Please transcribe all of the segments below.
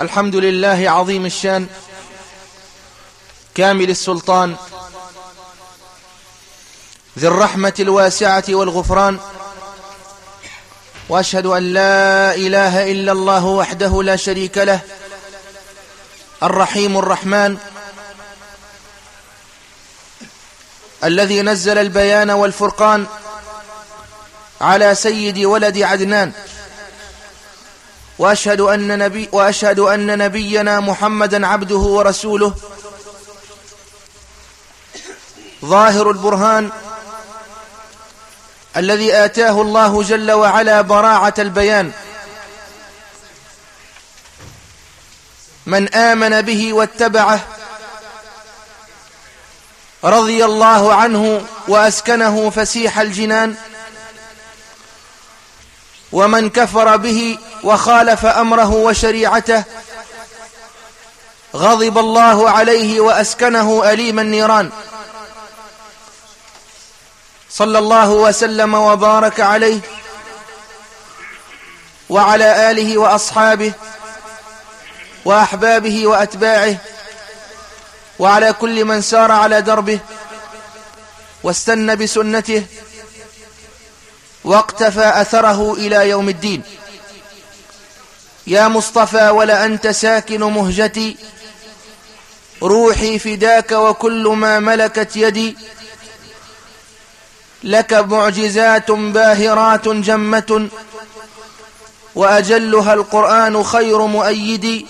الحمد لله عظيم الشان كامل السلطان ذي الرحمة الواسعة والغفران وأشهد أن لا إله إلا الله وحده لا شريك له الرحيم الرحمن الذي نزل البيان والفرقان على سيد ولد عدنان. وأشهد أن, نبي وأشهد أن نبينا محمدا عبده ورسوله. ظاهر البرهان الذي آتاه الله جل وعلا براعة البيان. من آمن به واتبعه رضي الله عنه وأسكنه فسيح الجنان. ومن كفر به وخالف أمره وشريعته غضب الله عليه وأسكنه أليم النيران. صلى الله وسلم وبارك عليه وعلى آله وأصحابه وأحبابه وأتباعه وعلى كل من سار على دربه واستنى بسنته واقتفى أثره إلى يوم الدين. يا مصطفى ولا أنت ساكن مهجتي. روحي فداك وكل ما ملكت يدي. لك معجزات باهرات جمة. وأجلها القرآن خير مؤيد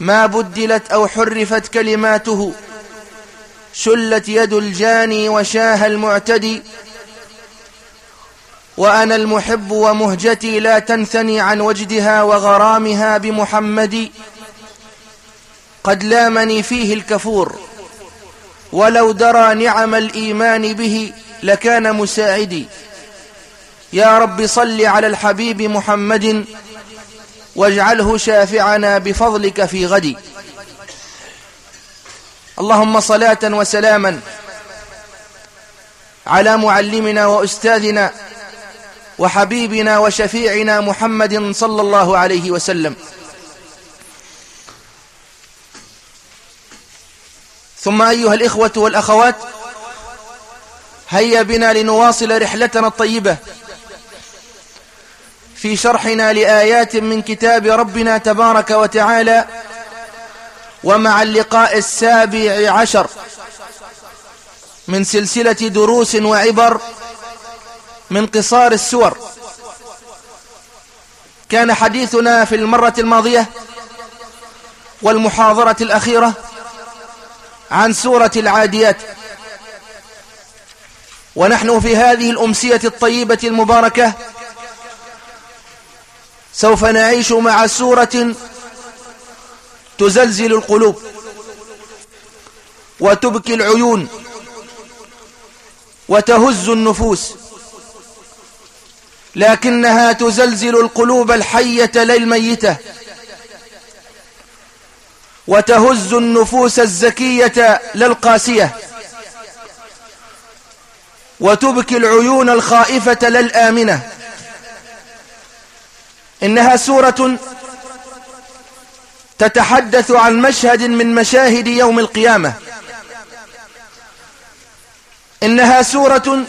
ما بدلت أو حرفت كلماته. شلت يد الجاني وشاه المعتدي. وأنا المحب ومهجتي لا تنثني عن وجدها وغرامها بمحمد. قد لامني فيه الكفور. ولو درى نعم الإيمان به لكان مساعدي. يا رب صل على الحبيب محمد واجعله شافعنا بفضلك في غدي. اللهم صلاة وسلاما على معلمنا وأستاذنا وحبيبنا وشفيعنا محمد صلى الله عليه وسلم. ثم أيها الإخوة والأخوات هيا بنا لنواصل رحلتنا الطيبة في شرحنا لآيات من كتاب ربنا تبارك وتعالى ومع اللقاء السابع عشر من سلسلة دروس وعبر من قصار السور. كان حديثنا في المرة الماضية والمحاضرة الأخيرة عن سورة العاديات. ونحن في هذه الأمسية الطيبة المباركة سوف نعيش مع سورة تزلزل القلوب وتبكي العيون وتهز النفوس. لكنها تزلزل القلوب الحية للميتة وتهز النفوس الزكية للقاسية وتبكي العيون الخائفة للآمنة. إنها سورة تتحدث عن مشهد من مشاهد يوم القيامة. إنها سورة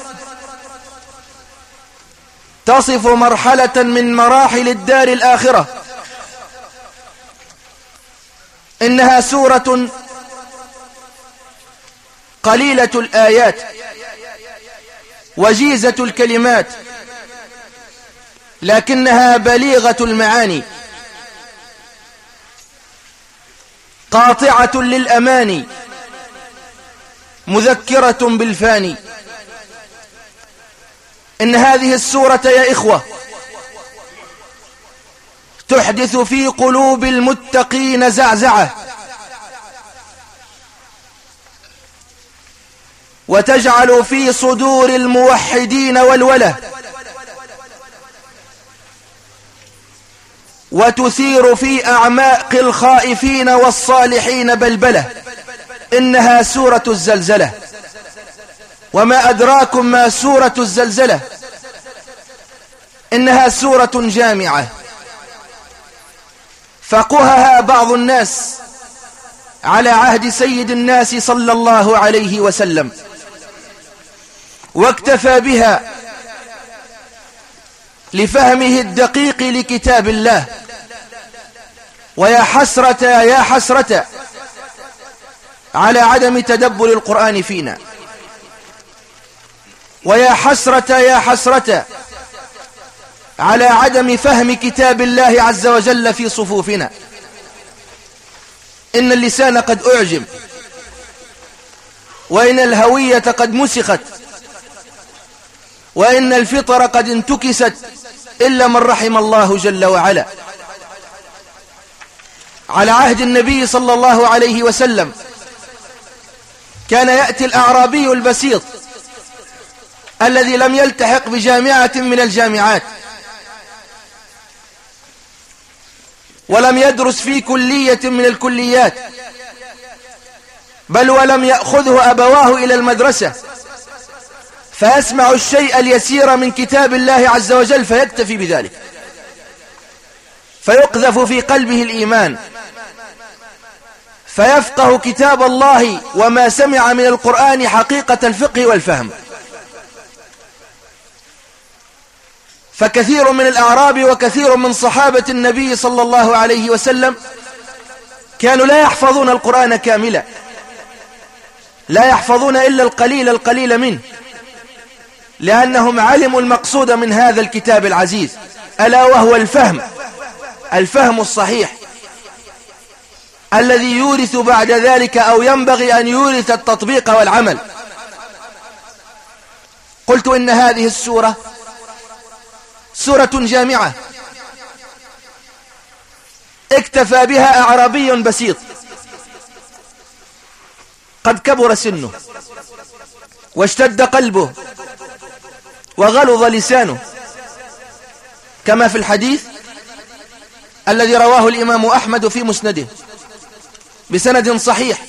تصف مرحلة من مراحل الدار الآخرة. إنها سورة قليلة الآيات وجيزة الكلمات لكنها بليغة المعاني. قاطعة للأماني مذكرة بالفاني. إن هذه السورة يا إخوة تحدث في قلوب المتقين زعزعة وتجعل في صدور الموحدين والوله وتثير في أعماق الخائفين والصالحين بلبلة إنها سورة الزلزلة. وما أدراكم ما سورة الزلزلة؟ إنها سورة جامعة. فقهها بعض الناس على عهد سيد الناس صلى الله عليه وسلم. واكتفى بها لفهمه الدقيق لكتاب الله. ويا حسرة يا حسرة على عدم تدبر القرآن فينا. ويا حسرة يا حسرة. على عدم فهم كتاب الله عز وجل في صفوفنا. إن اللسان قد أعجم وإن الهوية قد مسخت. وإن الفطر قد انتكست. إلا من رحم الله جل وعلا. على عهد النبي صلى الله عليه وسلم. كان يأتي الأعرابي البسيط. الذي لم يلتحق بجامعة من الجامعات. ولم يدرس في كلية من الكليات. بل ولم يأخذه أبواه إلى المدرسة. فيسمع الشيء اليسير من كتاب الله عز وجل فيكتفي بذلك. فيقذف في قلبه الإيمان. فيفقه كتاب الله وما سمع من القرآن حقيقة الفقه والفهم. فكثير من الأعراب وكثير من صحابة النبي صلى الله عليه وسلم كانوا لا يحفظون القرآن كاملا. لا يحفظون إلا القليل القليل منه. لأنهم علموا المقصود من هذا الكتاب العزيز. ألا وهو الفهم. الفهم الصحيح. الذي يورث بعد ذلك أو ينبغي أن يورث التطبيق والعمل. قلت إن هذه السورة سورة جامعة. اكتفى بها أعرابي بسيط. قد كبر سنه. واشتد قلبه. وغلظ لسانه. كما في الحديث الذي رواه الإمام أحمد في مسنده. بسند صحيح.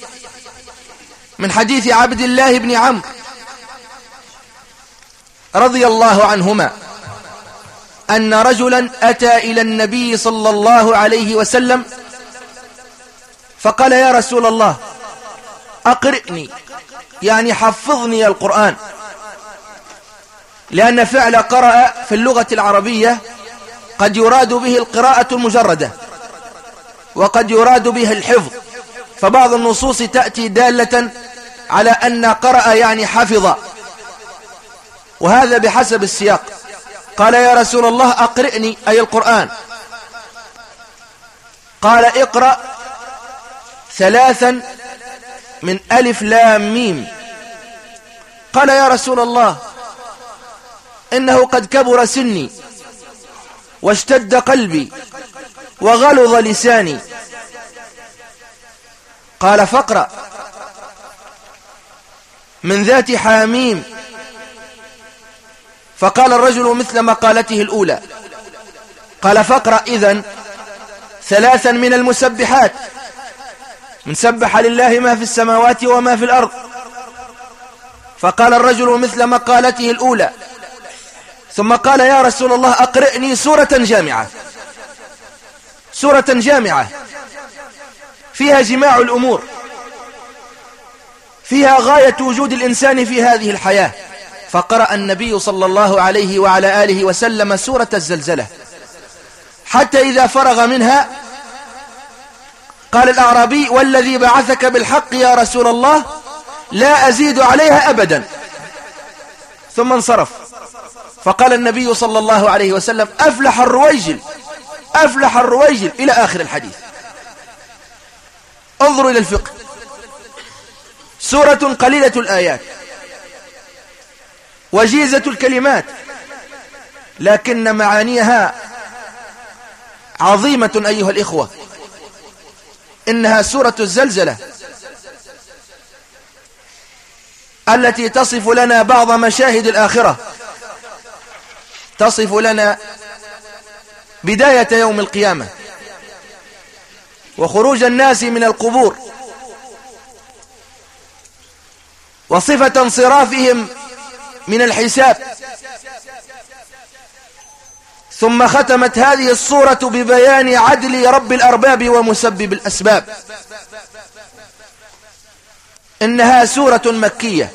من حديث عبد الله بن عمرو رضي الله عنهما. أن رجلا أتى إلى النبي صلى الله عليه وسلم فقال يا رسول الله أقرئني يعني حفظني القرآن. لأن فعل قرأ في اللغة العربية قد يراد به القراءة المجردة وقد يراد به الحفظ. فبعض النصوص تأتي دالة على أن قرأ يعني حفظ. وهذا بحسب السياق. قال يا رسول الله أقرئني أي القرآن. قال اقرأ ثلاثا من ألف لام ميم. قال يا رسول الله إنه قد كبر سني واشتد قلبي وغلظ لساني. قال فاقرأ. من ذات حاميم فقال الرجل مثل مقالته الأولى. قال فاقرأ إذن ثلاثا من المسبحات. من سبح لله ما في السماوات وما في الأرض. فقال الرجل مثل مقالته الأولى. ثم قال يا رسول الله أقرئني سورة جامعة. سورة جامعة. فيها جماع الأمور. فيها غاية وجود الإنسان في هذه الحياة. فقرأ النبي صلى الله عليه وعلى آله وسلم سورة الزلزلة. حتى إذا فرغ منها قال الأعرابي والذي بعثك بالحق يا رسول الله لا أزيد عليها أبدا. ثم انصرف. فقال النبي صلى الله عليه وسلم أفلح الرويجل أفلح الرويجل. إلى آخر الحديث. انظروا إلى الفقه. سورة قليلة الآيات. وجيزة الكلمات. لكن معانيها عظيمة أيها الإخوة. إنها سورة الزلزلة التي تصف لنا بعض مشاهد الآخرة. تصف لنا بداية يوم القيامة. وخروج الناس من القبور. وصفة انصرافهم من الحساب. ثم ختمت هذه الصورة ببيان عدل رب الأرباب ومسبب الأسباب. إنها سورة مكية.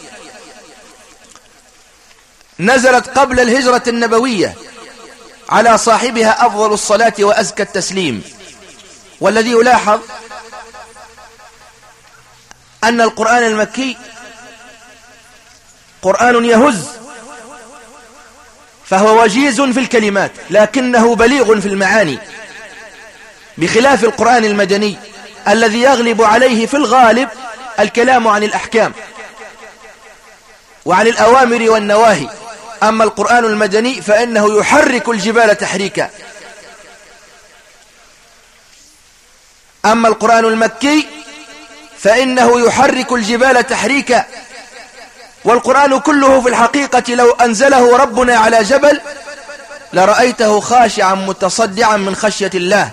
نزلت قبل الهجرة النبوية على صاحبها أفضل الصلاة وأزكى التسليم. والذي يلاحظ أن القرآن المكي قرآن يهز فهو وجيز في الكلمات لكنه بليغ في المعاني. بخلاف القرآن المدني الذي يغلب عليه في الغالب الكلام عن الأحكام وعن الأوامر والنواهي. أما القرآن المدني فإنه يحرك الجبال تحريكا. أما القرآن المكي فإنه يحرك الجبال تحريكا. والقرآن كله في الحقيقة لو أنزله ربنا على جبل لرأيته خاشعا متصدعا من خشية الله.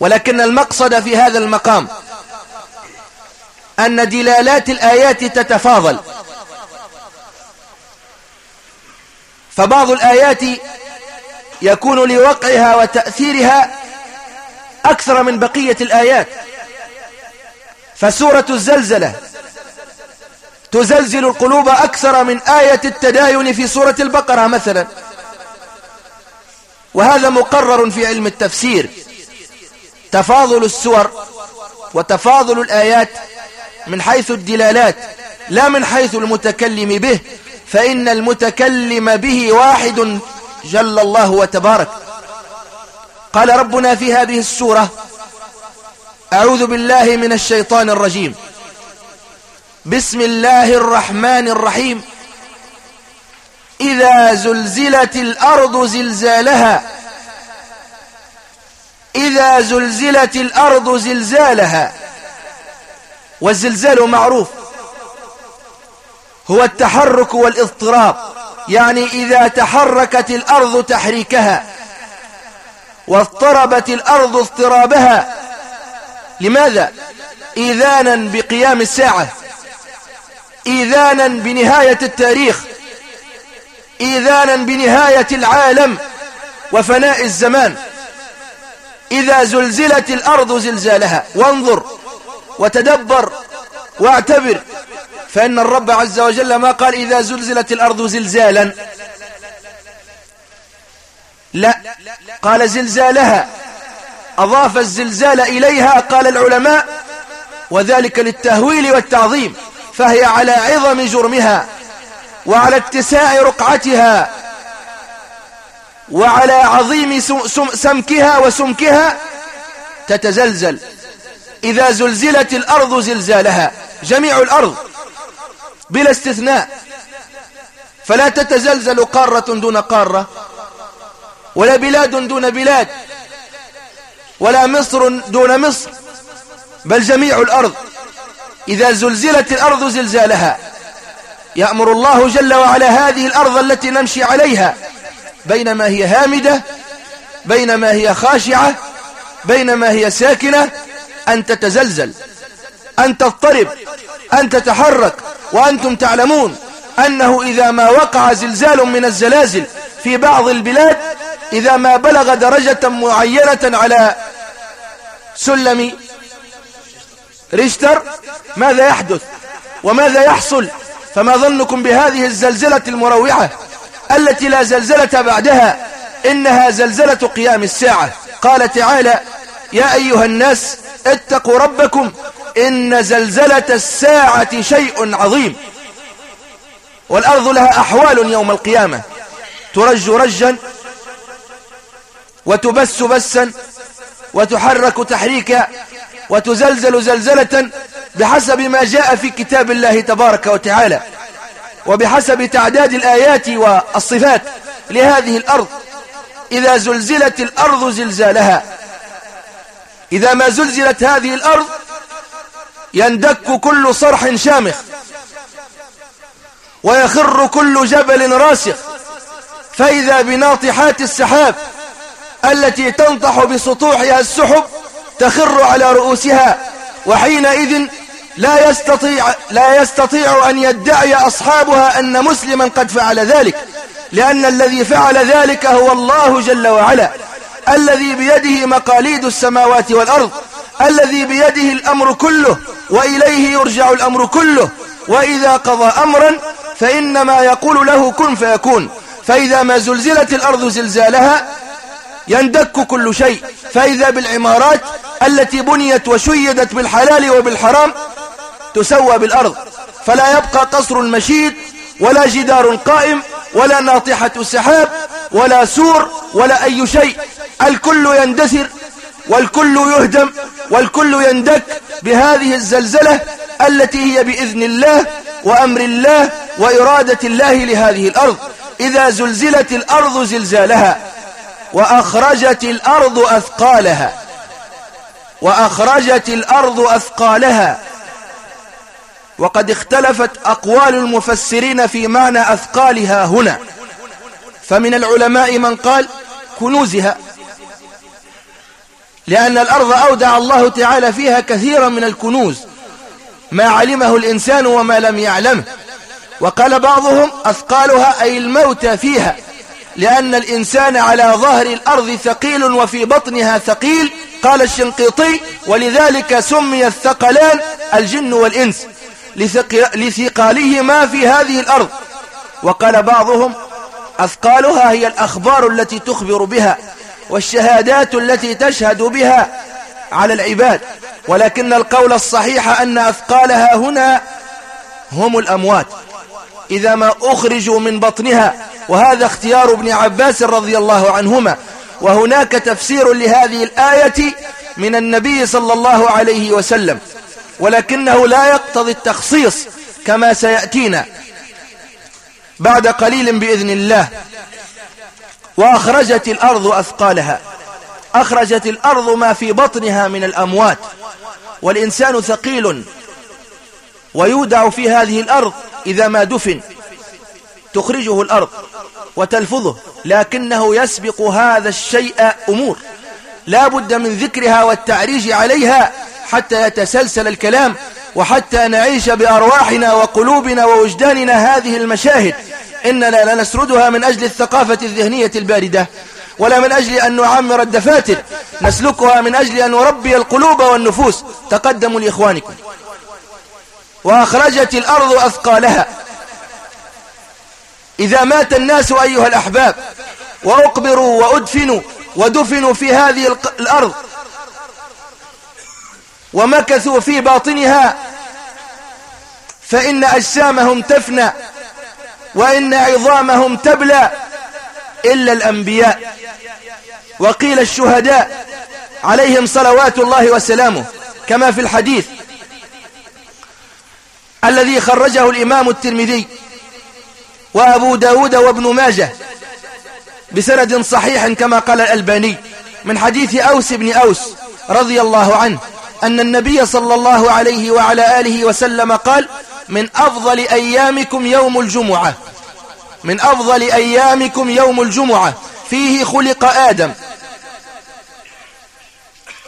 ولكن المقصد في هذا المقام أن دلالات الآيات تتفاضل. فبعض الآيات يكون لوقعها وتأثيرها أكثر من بقية الآيات. فسورة الزلزلة تزلزل القلوب أكثر من آية التداين في سورة البقرة مثلا. وهذا مقرر في علم التفسير. تفاضل السور وتفاضل الآيات من حيث الدلالات لا من حيث المتكلم به فإن المتكلم به واحد جل الله وتبارك. قال ربنا في هذه السورة أعوذ بالله من الشيطان الرجيم. بسم الله الرحمن الرحيم. إذا زلزلت الأرض زلزالها. إذا زلزلت الأرض زلزالها. والزلزال معروف. هو التحرك والاضطراب. يعني إذا تحركت الأرض تحريكها. واضطربت الأرض اضطرابها. لماذا؟ إذانا بقيام الساعة. إذانا بنهاية التاريخ إذانا بنهاية العالم وفناء الزمان. إذا زلزلت الأرض زلزالها وانظر وتدبر واعتبر فإن الرب عز وجل ما قال إذا زلزلت الأرض زلزالا. لا قال زلزالها. أضاف الزلزال إليها قال العلماء وذلك للتهويل والتعظيم. فهي على عظم جرمها وعلى اتساع رقعتها وعلى عظيم سمكها وسمكها تتزلزل. إذا زلزلت الأرض زلزالها جميع الأرض بلا استثناء. فلا تتزلزل قارة دون قارة ولا بلاد دون بلاد ولا مصر دون مصر بل جميع الأرض. إذا زلزلت الأرض زلزالها. يأمر الله جل وعلا هذه الأرض التي نمشي عليها بينما هي هامدة بينما هي خاشعة بينما هي ساكنة أن تتزلزل أن تضطرب أن تتحرك وأنتم تعلمون أنه إذا ما وقع زلزال من الزلازل في بعض البلاد إذا ما بلغ درجة معينة على سلم ريشتر ماذا يحدث؟ وماذا يحصل؟ فما ظنكم بهذه الزلزلة المروعة التي لا زلزلة بعدها؟ إنها زلزلة قيام الساعة. قال تعالى يا أيها الناس اتقوا ربكم إن زلزلة الساعة شيء عظيم. والأرض لها أحوال يوم القيامة. ترج رجا وتبس بسا وتحرك تحريكا وتزلزل زلزلة بحسب ما جاء في كتاب الله تبارك وتعالى وبحسب تعداد الآيات والصفات لهذه الأرض. إذا زلزلت الأرض زلزالها. إذا ما زلزلت هذه الأرض يندك كل صرح شامخ ويخر كل جبل راسخ. فإذا بناطحات السحاب التي تنطح بسطوحها السحب تخر على رؤوسها وحينئذ لا يستطيع, لا يستطيع أن يدعي أصحابها أن مسلما قد فعل ذلك لأن الذي فعل ذلك هو الله جل وعلا الذي بيده مقاليد السماوات والأرض الذي بيده الأمر كله وإليه يرجع الأمر كله وإذا قضى أمرا فإنما يقول له كن فيكون فإذا ما زلزلت الأرض زلزالها يندك كل شيء. فإذا بالعمارات التي بنيت وشيدت بالحلال وبالحرام تسوى بالأرض. فلا يبقى قصر مشيد ولا جدار قائم ولا ناطحة سحاب ولا سور ولا أي شيء. الكل يندثر والكل يهدم والكل يندك بهذه الزلزلة التي هي بإذن الله وأمر الله وإرادة الله لهذه الأرض. إذا زلزلت الأرض زلزالها. وأخرجت الأرض أثقالها. وأخرجت الأرض أثقالها. وقد اختلفت أقوال المفسرين في معنى أثقالها هنا. فمن العلماء من قال كنوزها. لأن الأرض أودع الله تعالى فيها كثيرا من الكنوز. ما علمه الإنسان وما لم يعلمه. وقال بعضهم أثقالها أي الموت فيها. لأن الإنسان على ظهر الأرض ثقيل وفي بطنها ثقيل قال الشنقيطي ولذلك سمي الثقلان الجن والإنس لثقالهما في هذه الأرض. وقال بعضهم أثقالها هي الأخبار التي تخبر بها والشهادات التي تشهد بها على العباد. ولكن القول الصحيح أن أثقالها هنا هم الأموات. إذا ما أخرجوا من بطنها وهذا اختيار ابن عباس رضي الله عنهما. وهناك تفسير لهذه الآية من النبي صلى الله عليه وسلم. ولكنه لا يقتضي التخصيص كما سيأتينا بعد قليل بإذن الله. وأخرجت الأرض أثقالها. أخرجت الأرض ما في بطنها من الأموات. والإنسان ثقيل ويودع في هذه الأرض إذا ما دفن. تخرجه الأرض. وتلفظه لكنه يسبق هذا الشيء أمور. لا بد من ذكرها والتعريج عليها حتى يتسلسل الكلام وحتى نعيش بأرواحنا وقلوبنا ووجداننا هذه المشاهد. إننا لا نسردها من أجل الثقافة الذهنية الباردة ولا من أجل أن نعمر الدفاتر. نسلكها من أجل أن نربي القلوب والنفوس. تقدموا لإخوانكم. وأخرجت الأرض أثقالها. إذا مات الناس أيها الأحباب وأقبروا وأدفنوا ودفنوا في هذه الأرض ومكثوا في باطنها فإن أجسامهم تفنى وإن عظامهم تبلى إلا الأنبياء. وقيل الشهداء عليهم صلوات الله وسلامه كما في الحديث الذي خرجه الإمام الترمذي وأبو داود وابن ماجه بسند صحيح كما قال الألباني من حديث أوس بن أوس رضي الله عنه أن النبي صلى الله عليه وعلى آله وسلم قال من أفضل أيامكم يوم الجمعة. من أفضل أيامكم يوم الجمعة. فيه خلق آدم.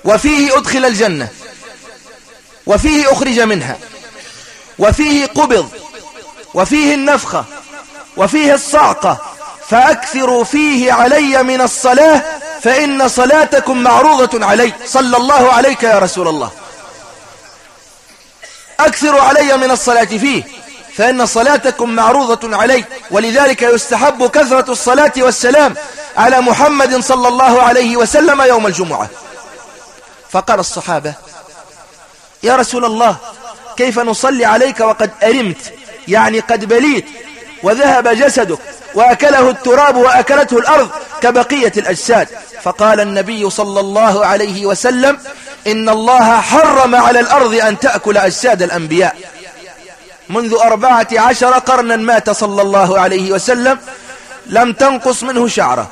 وفيه أدخل الجنة. وفيه أخرج منها. وفيه قبض. وفيه النفخة. وفيه الصعقة. فأكثروا فيه علي من الصلاة فإن صلاتكم معروضة علي. صلى الله عليك يا رسول الله. أكثروا علي من الصلاة فيه فإن صلاتكم معروضة علي. ولذلك يستحب كثرة الصلاة والسلام على محمد صلى الله عليه وسلم يوم الجمعة. فقال الصحابة يا رسول الله كيف نصلي عليك وقد أرمت؟ يعني قد بليت وذهب جسدك وأكله التراب وأكلته الأرض كبقية الأجساد. فقال النبي صلى الله عليه وسلم إن الله حرم على الأرض أن تأكل أجساد الأنبياء. منذ أربعة عشر قرنا مات صلى الله عليه وسلم لم تنقص منه شعره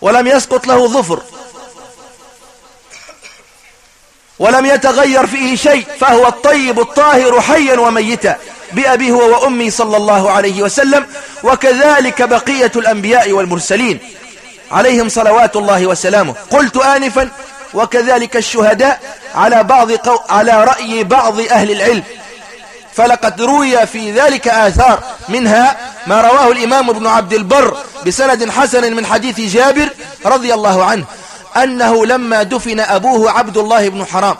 ولم يسقط له ظفر ولم يتغير فيه شيء فهو الطيب الطاهر حيا وميتا. بأبي هو وأمي صلى الله عليه وسلم وكذلك بقية الأنبياء والمرسلين. عليهم صلوات الله وسلامه. قلت آنفا وكذلك الشهداء على بعض قو... على رأي بعض أهل العلم. فلقد روي في ذلك آثار منها ما رواه الإمام ابن عبد البر بسند حسن من حديث جابر رضي الله عنه أنه لما دفن أبوه عبد الله بن حرام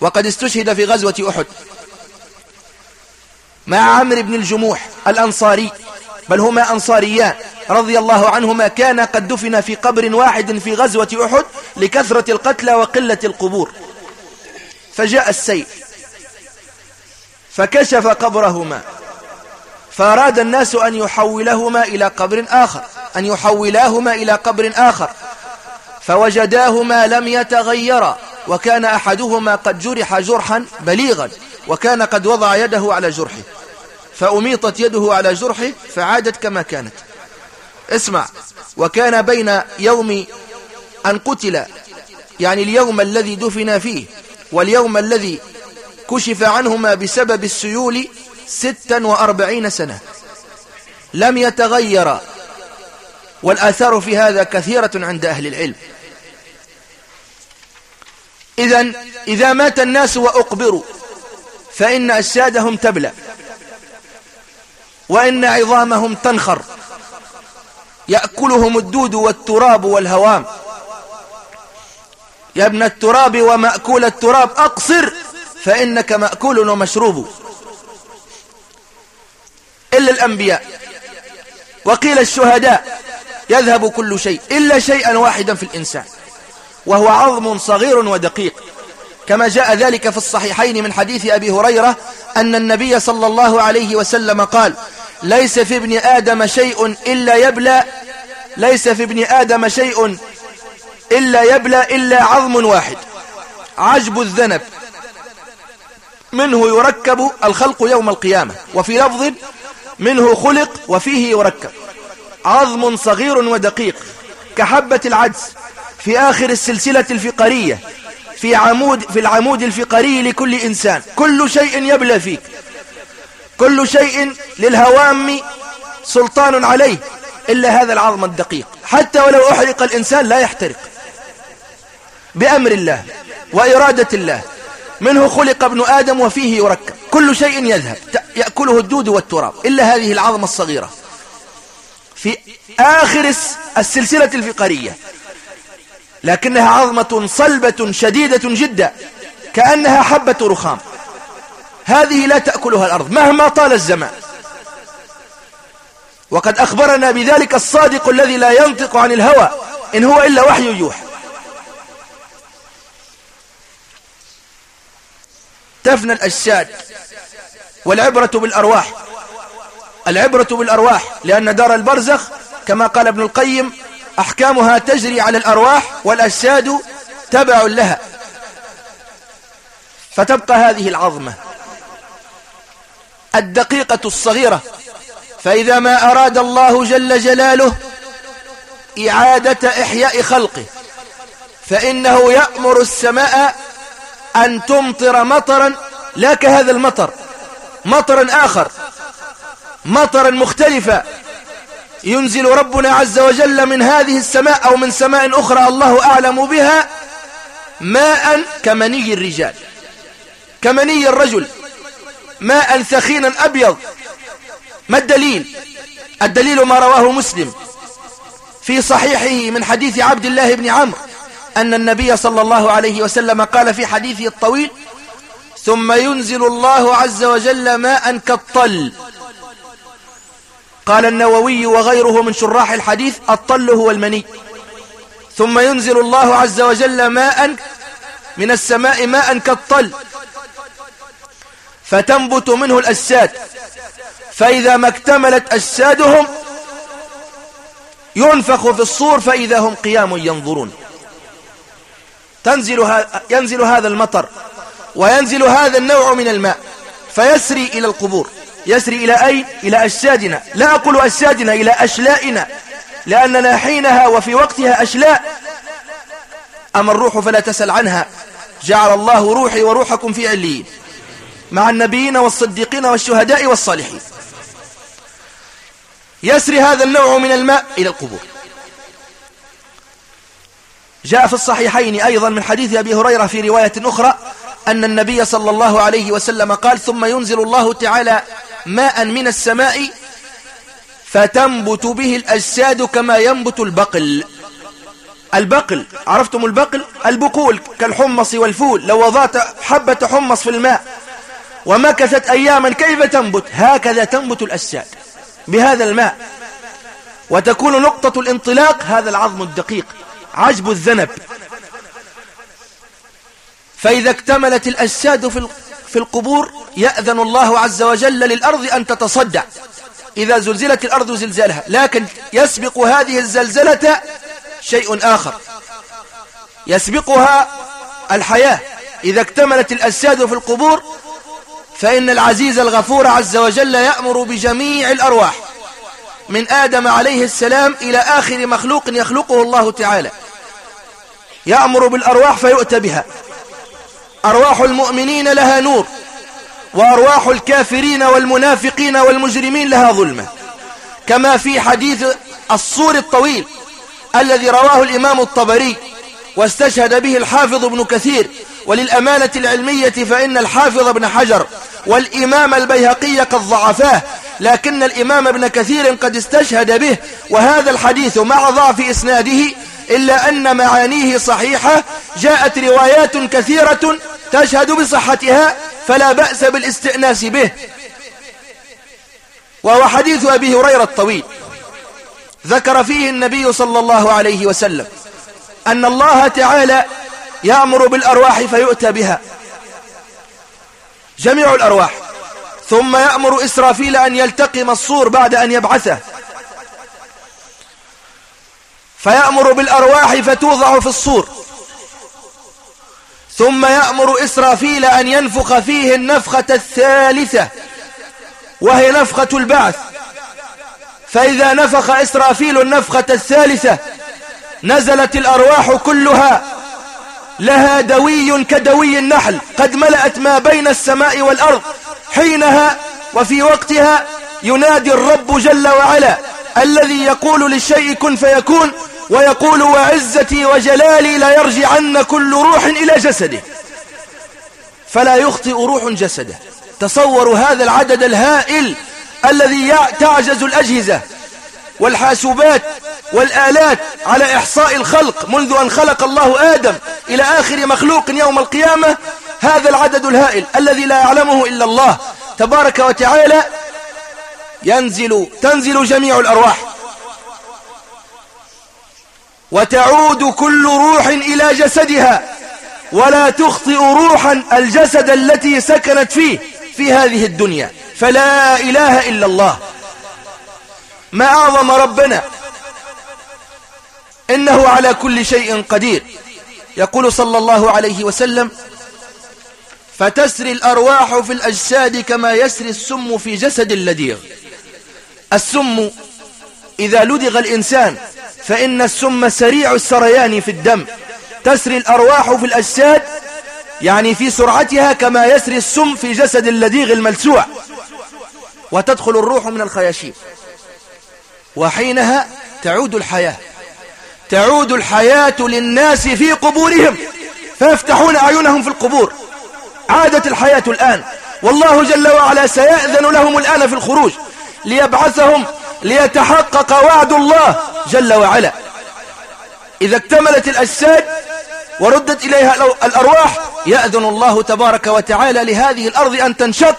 وقد استشهد في غزوة أحد. مع عمرو بن الجموح الأنصاري بل هما أنصاريان. رضي الله عنهما كان قد دفن في قبر واحد في غزوة أحد لكثرة القتلى وقلة القبور. فجاء السيف فكشف قبرهما فأراد الناس أن يحولهما إلى قبر آخر أن يحولاهما إلى قبر آخر. فوجداهما لم يتغيرا وكان أحدهما قد جرح جرحا بليغا. وكان قد وضع يده على جرحه فأميطت يده على جرحه فعادت كما كانت. اسمع وكان بين يوم أن قتل يعني اليوم الذي دفن فيه واليوم الذي كشف عنهما بسبب السيول ستا وأربعين سنة. لم يتغير والآثار في هذا كثيرة عند أهل العلم. إذا إذا مات الناس وأقبروا فإن أجسادهم تبلى وإن عظامهم تنخر. يأكلهم الدود والتراب والهوام. يا ابن التراب ومأكول التراب أقصر فإنك مأكول ومشروب. إلا الأنبياء. وقيل الشهداء. يذهب كل شيء إلا شيئا واحدا في الإنسان. وهو عظم صغير ودقيق. كما جاء ذلك في الصحيحين من حديث أبي هريرة أن النبي صلى الله عليه وسلم قال ليس في ابن آدم شيء إلا يبلى ليس في ابن آدم شيء إلا يبلى إلا عظم واحد عجب الذنب منه يركب الخلق يوم القيامة وفي لفظ منه خلق وفيه يركب عظم صغير ودقيق كحبة العدس في آخر السلسلة الفقرية في عمود في العمود الفقري لكل إنسان. كل شيء يبلى فيك. كل شيء للهوام سلطان عليه إلا هذا العظم الدقيق. حتى ولو أحرق الإنسان لا يحترق. بأمر الله وإرادة الله. منه خلق ابن آدم وفيه يركب. كل شيء يذهب يأكله الدود والتراب. إلا هذه العظمة الصغيرة. في آخر السلسلة الفقرية. لكنها عظمة صلبة شديدة جدا كأنها حبة رخام. هذه لا تأكلها الأرض مهما طال الزمان. وقد أخبرنا بذلك الصادق الذي لا ينطق عن الهوى إن هو إلا وحي يوحى تفنى الأجساد والعبرة بالأرواح. العبرة بالأرواح لأن دار البرزخ كما قال ابن القيم أحكامها تجري على الأرواح والأجساد تبع لها. فتبقى هذه العظمة. الدقيقة الصغيرة. فإذا ما أراد الله جل جلاله إعادة إحياء خلقه فإنه يأمر السماء أن تمطر مطرا لا كهذا المطر مطرا آخر مطرا مختلفا. ينزل ربنا عز وجل من هذه السماء أو من سماء أخرى الله أعلم بها ماء كمني الرجال كمني الرجل ماء ثخينا أبيض ما الدليل؟ الدليل ما رواه مسلم في صحيحه من حديث عبد الله بن عمرو أن النبي صلى الله عليه وسلم قال في حديثه الطويل ثم ينزل الله عز وجل ماء كالطل قال النووي وغيره من شراح الحديث الطل هو المني. ثم ينزل الله عز وجل ماء من السماء ماء كالطل. فتنبت منه الأجساد. فإذا ما اكتملت أجسادهم ينفخ في الصور فإذا هم قيام ينظرون. تنزل ينزل هذا المطر وينزل هذا النوع من الماء فيسري إلى القبور. يسري إلى أي؟ إلى أجسادنا. لا أقول أجسادنا إلى أشلائنا. لأننا حينها وفي وقتها أشلاء. أما الروح فلا تسل عنها. جعل الله روحي وروحكم في عليين مع النبيين والصديقين والشهداء والصالحين. يسري هذا النوع من الماء إلى القبور. جاء في الصحيحين أيضا من حديث أبي هريرة في رواية أخرى أن النبي صلى الله عليه وسلم قال ثم ينزل الله تعالى ماء من السماء فتنبت به الأجساد كما ينبت البقل. البقل عرفتم البقل؟ البقول كالحمص والفول لو وضعت حبة حمص في الماء ومكثت أياما كيف تنبت؟ هكذا تنبت الأجساد بهذا الماء. وتكون نقطة الانطلاق هذا العظم الدقيق عجب الذنب. فإذا اكتملت الأجساد في في القبور يأذن الله عز وجل للأرض أن تتصدع. إذا زلزلت الأرض زلزالها. لكن يسبق هذه الزلزلة شيء آخر. يسبقها الحياة. إذا اكتملت الأجساد في القبور فإن العزيز الغفور عز وجل يأمر بجميع الأرواح. من آدم عليه السلام إلى آخر مخلوق يخلقه الله تعالى. يأمر بالأرواح فيؤتى بها. أرواح المؤمنين لها نور وأرواح الكافرين والمنافقين والمجرمين لها ظلمة. كما في حديث الصور الطويل الذي رواه الإمام الطبري واستشهد به الحافظ ابن كثير وللأمانة العلمية فإن الحافظ ابن حجر والإمام البيهقي قد ضعفاه لكن الإمام ابن كثير قد استشهد به وهذا الحديث مع ضعف إسناده إلا أن معانيه صحيحة جاءت روايات كثيرة تشهد بصحتها فلا بأس بالاستئناس به. وهو حديث أبي هريرة الطويل. ذكر فيه النبي صلى الله عليه وسلم أن الله تعالى يأمر بالأرواح فيؤتى بها. جميع الأرواح. ثم يأمر إسرافيل أن يلتقم الصور بعد أن يبعثه. فيأمر بالأرواح فتوضع في الصور. ثم يأمر إسرافيل أن ينفخ فيه النفخة الثالثة وهي نفخة البعث. فإذا نفخ إسرافيل النفخة الثالثة نزلت الأرواح كلها لها دوي كدوي النحل. قد ملأت ما بين السماء والأرض. حينها وفي وقتها ينادي الرب جل وعلا الذي يقول للشيء كن فيكون ويقول وعزتي وجلالي لا يرجعن كل روح إلى جسده. فلا يخطئ روح جسده. تصوروا هذا العدد الهائل الذي تعجز الأجهزة والحاسوبات والآلات على إحصاء الخلق منذ أن خلق الله آدم إلى آخر مخلوق يوم القيامة. هذا العدد الهائل الذي لا يعلمه إلا الله تبارك وتعالى ينزل تنزل جميع الأرواح. وتعود كل روح إلى جسدها ولا تخطئ روحا الجسد التي سكنت فيه في هذه الدنيا. فلا إله إلا الله. ما أعظم ربنا. إنه على كل شيء قدير. يقول صلى الله عليه وسلم فتسري الأرواح في الأجساد كما يسري السم في جسد اللديغ. السم إذا لدغ الإنسان فإن السم سريع السريان في الدم. تسري الأرواح في الأجساد يعني في سرعتها كما يسري السم في جسد اللديغ الملسوع. وتدخل الروح من الخياشيم. وحينها تعود الحياة. تعود الحياة للناس في قبورهم. فيفتحون أعينهم في القبور. عادت الحياة الآن. والله جل وعلا سيأذن لهم الآن في الخروج. ليبعثهم ليتحقق وعد الله جل وعلا. إذا اكتملت الأجساد وردت إليها الأرواح يأذن الله تبارك وتعالى لهذه الأرض أن تنشق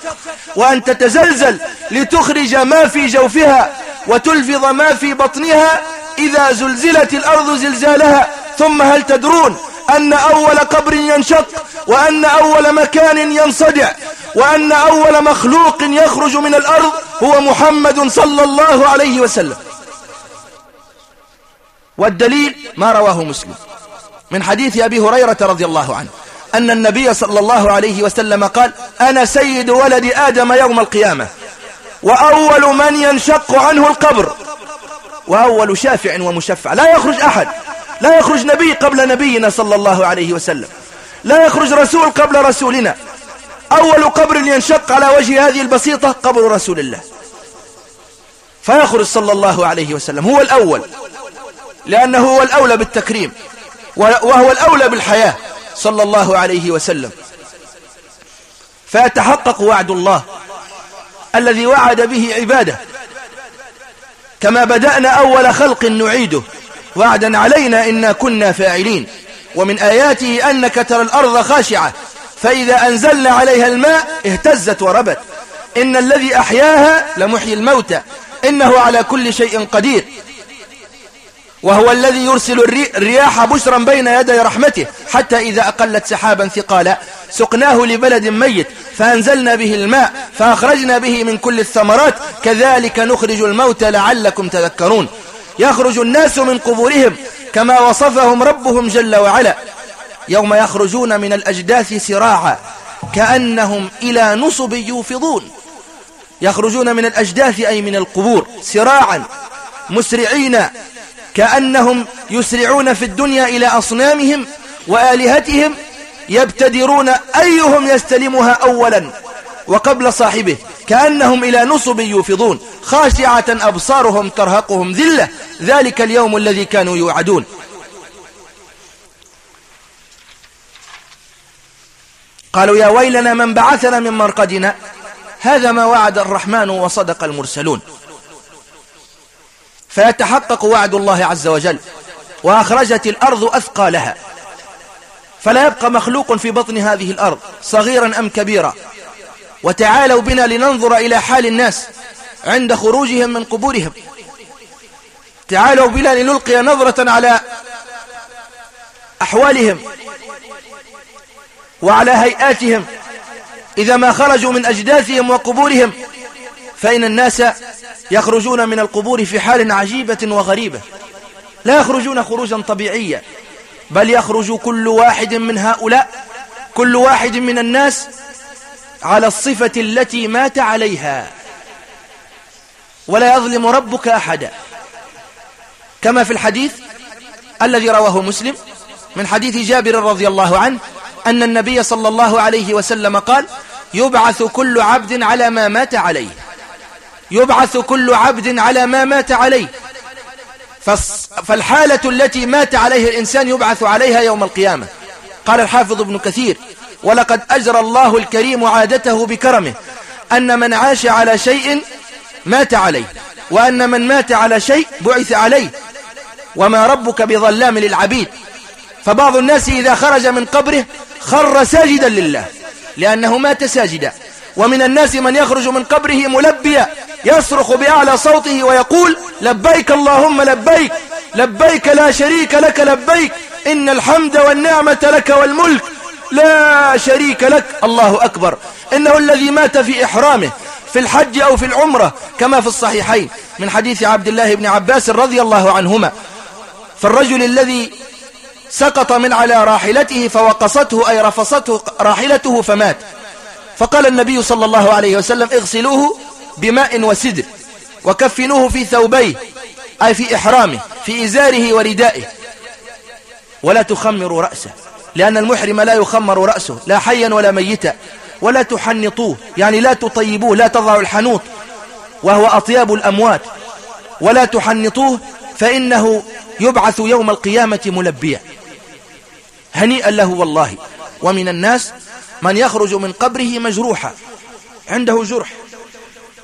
وأن تتزلزل لتخرج ما في جوفها وتلفظ ما في بطنها. إذا زلزلت الأرض زلزالها ثم هل تدرون أن أول قبر ينشق وأن أول مكان ينصدع وأن أول مخلوق يخرج من الأرض هو محمد صلى الله عليه وسلم. والدليل ما رواه مسلم. من حديث أبي هريرة رضي الله عنه أن النبي صلى الله عليه وسلم قال أنا سيد ولد آدم يوم القيامة وأول من ينشق عنه القبر وأول شافع ومشفع لا يخرج أحد. لا يخرج نبي قبل نبينا صلى الله عليه وسلم. لا يخرج رسول قبل رسولنا. أول قبر ينشق على وجه هذه البسيطة قبر رسول الله. فيخرج صلى الله عليه وسلم. هو الأول. لأنه هو الأولى بالتكريم. وهو الأولى بالحياة صلى الله عليه وسلم. فيتحقق وعد الله الذي وعد به عباده. كما بدأنا أول خلق نعيده. وعدا علينا إنا كنا فاعلين. ومن آياته أنك ترى الأرض خاشعة فإذا أنزلنا عليها الماء اهتزت وربت. إن الذي أحياها لمحيي الموتى إنه على كل شيء قدير. وهو الذي يرسل الرياح بشرا بين يدي رحمته حتى إذا أقلت سحابا ثقالا. سقناه لبلد ميت فأنزلنا به الماء فأخرجنا به من كل الثمرات. كذلك نخرج الموتى لعلكم تذكرون. يخرج الناس من قبورهم كما وصفهم ربهم جل وعلا. يوم يخرجون من الأجداث سراعا كأنهم إلى نصب يوفضون. يخرجون من الأجداث أي من القبور سراعا مسرعين كأنهم يسرعون في الدنيا إلى أصنامهم وآلهتهم يبتدرون أيهم يستلمها أولا وقبل صاحبه كأنهم إلى نصب يوفضون. خاشعة أبصارهم ترهقهم ذلة. ذلك اليوم الذي كانوا يوعدون. قالوا يا ويلنا من بعثنا من مرقدنا. هذا ما وعد الرحمن وصدق المرسلون. فيتحقق وعد الله عز وجل وأخرجت الأرض أثقالها فلا يبقى مخلوق في بطن هذه الأرض صغيرا أم كبيرا. وتعالوا بنا لننظر إلى حال الناس. عند خروجهم من قبورهم. تعالوا بنا لنلقي نظرة على أحوالهم وعلى هيئاتهم. إذا ما خرجوا من أجداثهم وقبورهم فإن الناس يخرجون من القبور في حال عجيبة وغريبة. لا يخرجون خروجا طبيعيا بل يخرج كل واحد من هؤلاء كل واحد من الناس على الصفة التي مات عليها. ولا يظلم ربك أحدا. كما في الحديث الذي رواه مسلم من حديث جابر رضي الله عنه أن النبي صلى الله عليه وسلم قال يبعث كل عبد على ما مات عليه. يبعث كل عبد على ما مات عليه. فالحالة التي مات عليها الإنسان يبعث عليها يوم القيامة. قال الحافظ ابن كثير ولقد أجرى الله الكريم عادته بكرمه. أن من عاش على شيء مات عليه وأن من مات على شيء بعث عليه وما ربك بظلام للعبيد. فبعض الناس إذا خرج من قبره خر ساجدا لله لأنه مات ساجدا. ومن الناس من يخرج من قبره ملبيا يصرخ بأعلى صوته ويقول لبيك اللهم لبيك لبيك لا شريك لك لبيك إن الحمد والنعمة لك والملك لا شريك لك. الله أكبر. إنه الذي مات في إحرامه في الحج أو في العمرة كما في الصحيحين من حديث عبد الله بن عباس رضي الله عنهما. فالرجل الذي سقط من على راحلته فوقصته أي رفصته راحلته فمات. فقال النبي صلى الله عليه وسلم اغسلوه بماء وسدر وكفنوه في ثوبيه أي في إحرامه في إزاره وردائه. ولا تخمروا رأسه لأن المحرم لا يخمر رأسه لا حيا ولا ميتا. ولا تحنطوه يعني لا تطيبوه لا تضعوا الحنوط وهو أطياب الأموات. ولا تحنطوه فإنه يبعث يوم القيامة ملبيا هنيئا له والله. ومن الناس من يخرج من قبره مجروحا عنده جرح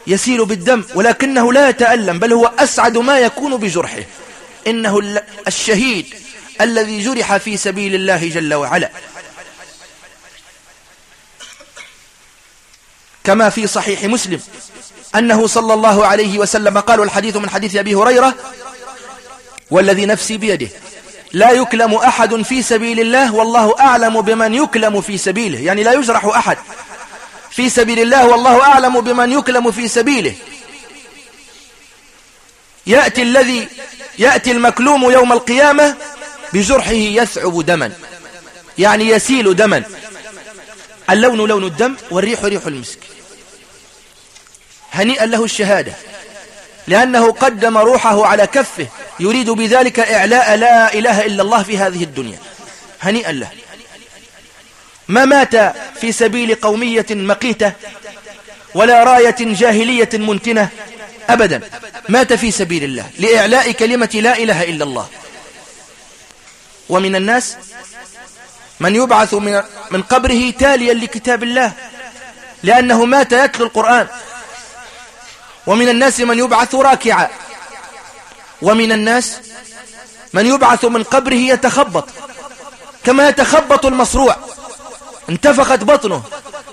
يسيل بالدم ولكنه لا يتألم بل هو أسعد ما يكون بجرحه. إنه الشهيد الذي جرح في سبيل الله جل وعلا. كما في صحيح مسلم أنه صلى الله عليه وسلم قال الحديث من حديث أبي هريرة والذي نفسي بيده لا يكلم أحد في سبيل الله والله أعلم بمن يكلم في سبيله يعني لا يجرح أحد. في سبيل الله والله أعلم بمن يكلم في سبيله. يأتي الذي يأتي المكلوم يوم القيامة بجرحه يثعب دما يعني يسيل دما. اللون لون الدم والريح ريح المسك. هنيئا له الشهادة لأنه قدم روحه على كفه يريد بذلك إعلاء لا إله إلا الله في هذه الدنيا. هنيئا له. ما مات في سبيل قومية مقيتة ولا راية جاهلية منتنة أبدا. مات في سبيل الله لإعلاء كلمة لا إله إلا الله. ومن الناس من يبعث من, قبره تاليا لكتاب الله لأنه مات يتلو القرآن. ومن الناس من يبعث راكعا. ومن الناس من يبعث من قبره يتخبط. كما يتخبط المصروع. انتفخت بطنه.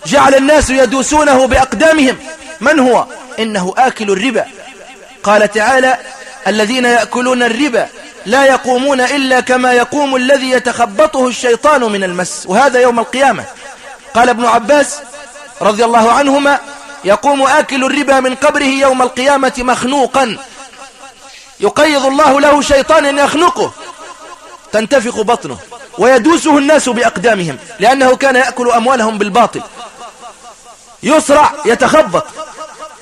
جعل الناس يدوسونه بأقدامهم. من هو؟ إنه آكل الربا. قال تعالى الذين يأكلون الربا لا يقومون إلا كما يقوم الذي يتخبطه الشيطان من المس. وهذا يوم القيامة. قال ابن عباس رضي الله عنهما يقوم آكل الربا من قبره يوم القيامة مخنوقا. يقيض الله له شيطانا يخنقه. تنتفخ بطنه ويدوسه الناس بأقدامهم لأنه كان يأكل أموالهم بالباطل. يسرع يتخبط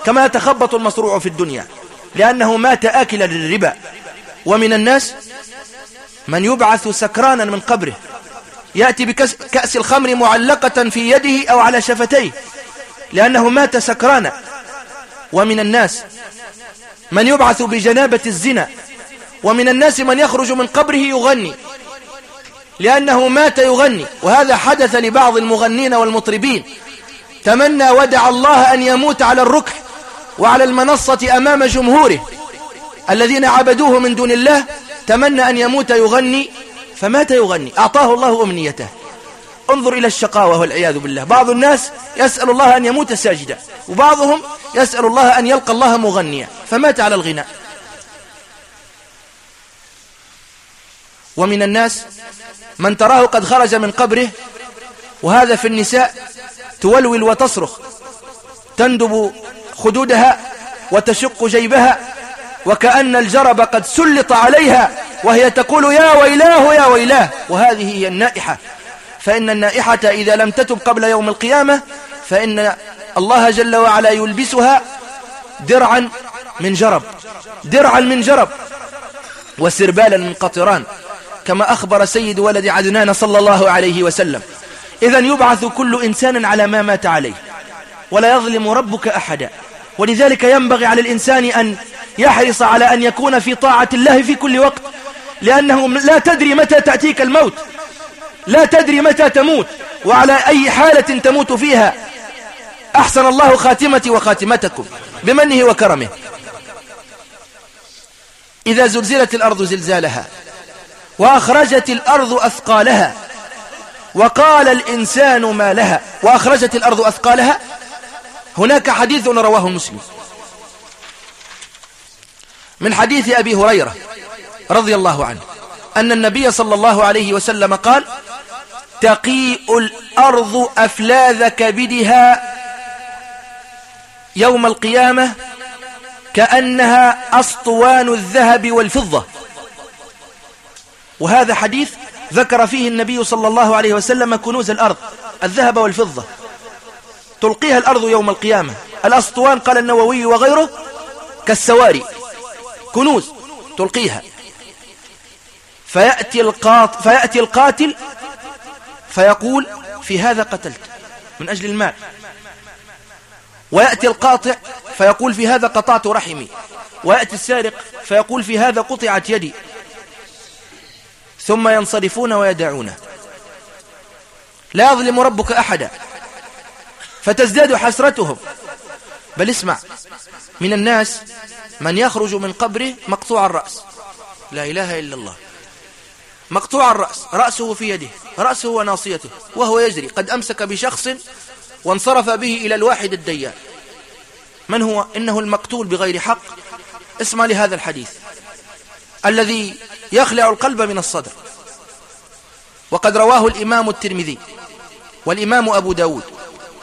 كما يتخبط المصروع في الدنيا لأنه مات آكلا للربا. ومن الناس من يبعث سكرانا من قبره يأتي بكأس الخمر معلقة في يده أو على شفتيه. لأنه مات سكرانا. ومن الناس من يبعث بجنابة الزنا. ومن الناس من يخرج من قبره يغني. لأنه مات يغني. وهذا حدث لبعض المغنين والمطربين. تمنى ودع الله أن يموت على الركح وعلى المنصة أمام جمهوره. الذين عبدوه من دون الله تمنى أن يموت يغني. فمات يغني. أعطاه الله أمنيته. انظر إلى الشقاوة والعياذ بالله. بعض الناس يسأل الله أن يموت ساجدا وبعضهم يسأل الله أن يلقى الله مغنيا. فمات على الغناء. ومن الناس من تراه قد خرج من قبره وهذا في النساء تولول وتصرخ تندب خدودها وتشق جيبها وكأن الجرب قد سلط عليها وهي تقول يا ويلاه يا ويلاه. وهذه هي النائحة. فإن النائحة إذا لم تتب قبل يوم القيامة فإن الله جل وعلا يلبسها درعا من جرب درعا من جرب وسربالا من قطران كما أخبر سيد ولد عدنان صلى الله عليه وسلم. إذا يبعث كل إنسان على ما مات عليه ولا يظلم ربك أحدا. ولذلك ينبغي على الإنسان أن يحرص على أن يكون في طاعة الله في كل وقت لأنه لا تدري متى تأتيك الموت. لا تدري متى تموت وعلى أي حالة تموت فيها. أحسن الله خاتمتي وخاتمتكم بمنه وكرمه. إذا زلزلت الأرض زلزالها وأخرجت الأرض أثقالها وقال الإنسان ما لها وأخرجت الأرض أثقالها هناك حديث رواه مسلم. من حديث أبي هريرة رضي الله عنه أن النبي صلى الله عليه وسلم قال تقيء الأرض أفلاذ كبدها يوم القيامة كأنها أسطوان الذهب والفضة. وهذا حديث ذكر فيه النبي صلى الله عليه وسلم كنوز الأرض الذهب والفضة. تلقيها الأرض يوم القيامة. الأسطوان قال النووي وغيره كالسواري. كنوز تلقيها. فيأتي, فيأتي القاتل فيقول في هذا قتلت من أجل المال. ويأتي القاطع فيقول في هذا قطعت رحمي. ويأتي السارق فيقول في هذا قطعت يدي. ثم ينصرفون ويدعونه لا يظلم ربك أحدا فتزداد حسرتهم. بل اسمع من الناس من يخرج من قبره مقطوع الرأس. لا إله إلا الله. مقطوع الرأس رأسه في يده رأسه وناصيته وهو يجري. قد أمسك بشخص وانصرف به إلى الواحد الديان. من هو؟ إنه المقتول بغير حق. اسمع لهذا الحديث. الذي يخلع القلب من الصدر. وقد رواه الإمام الترمذي والإمام أبو داود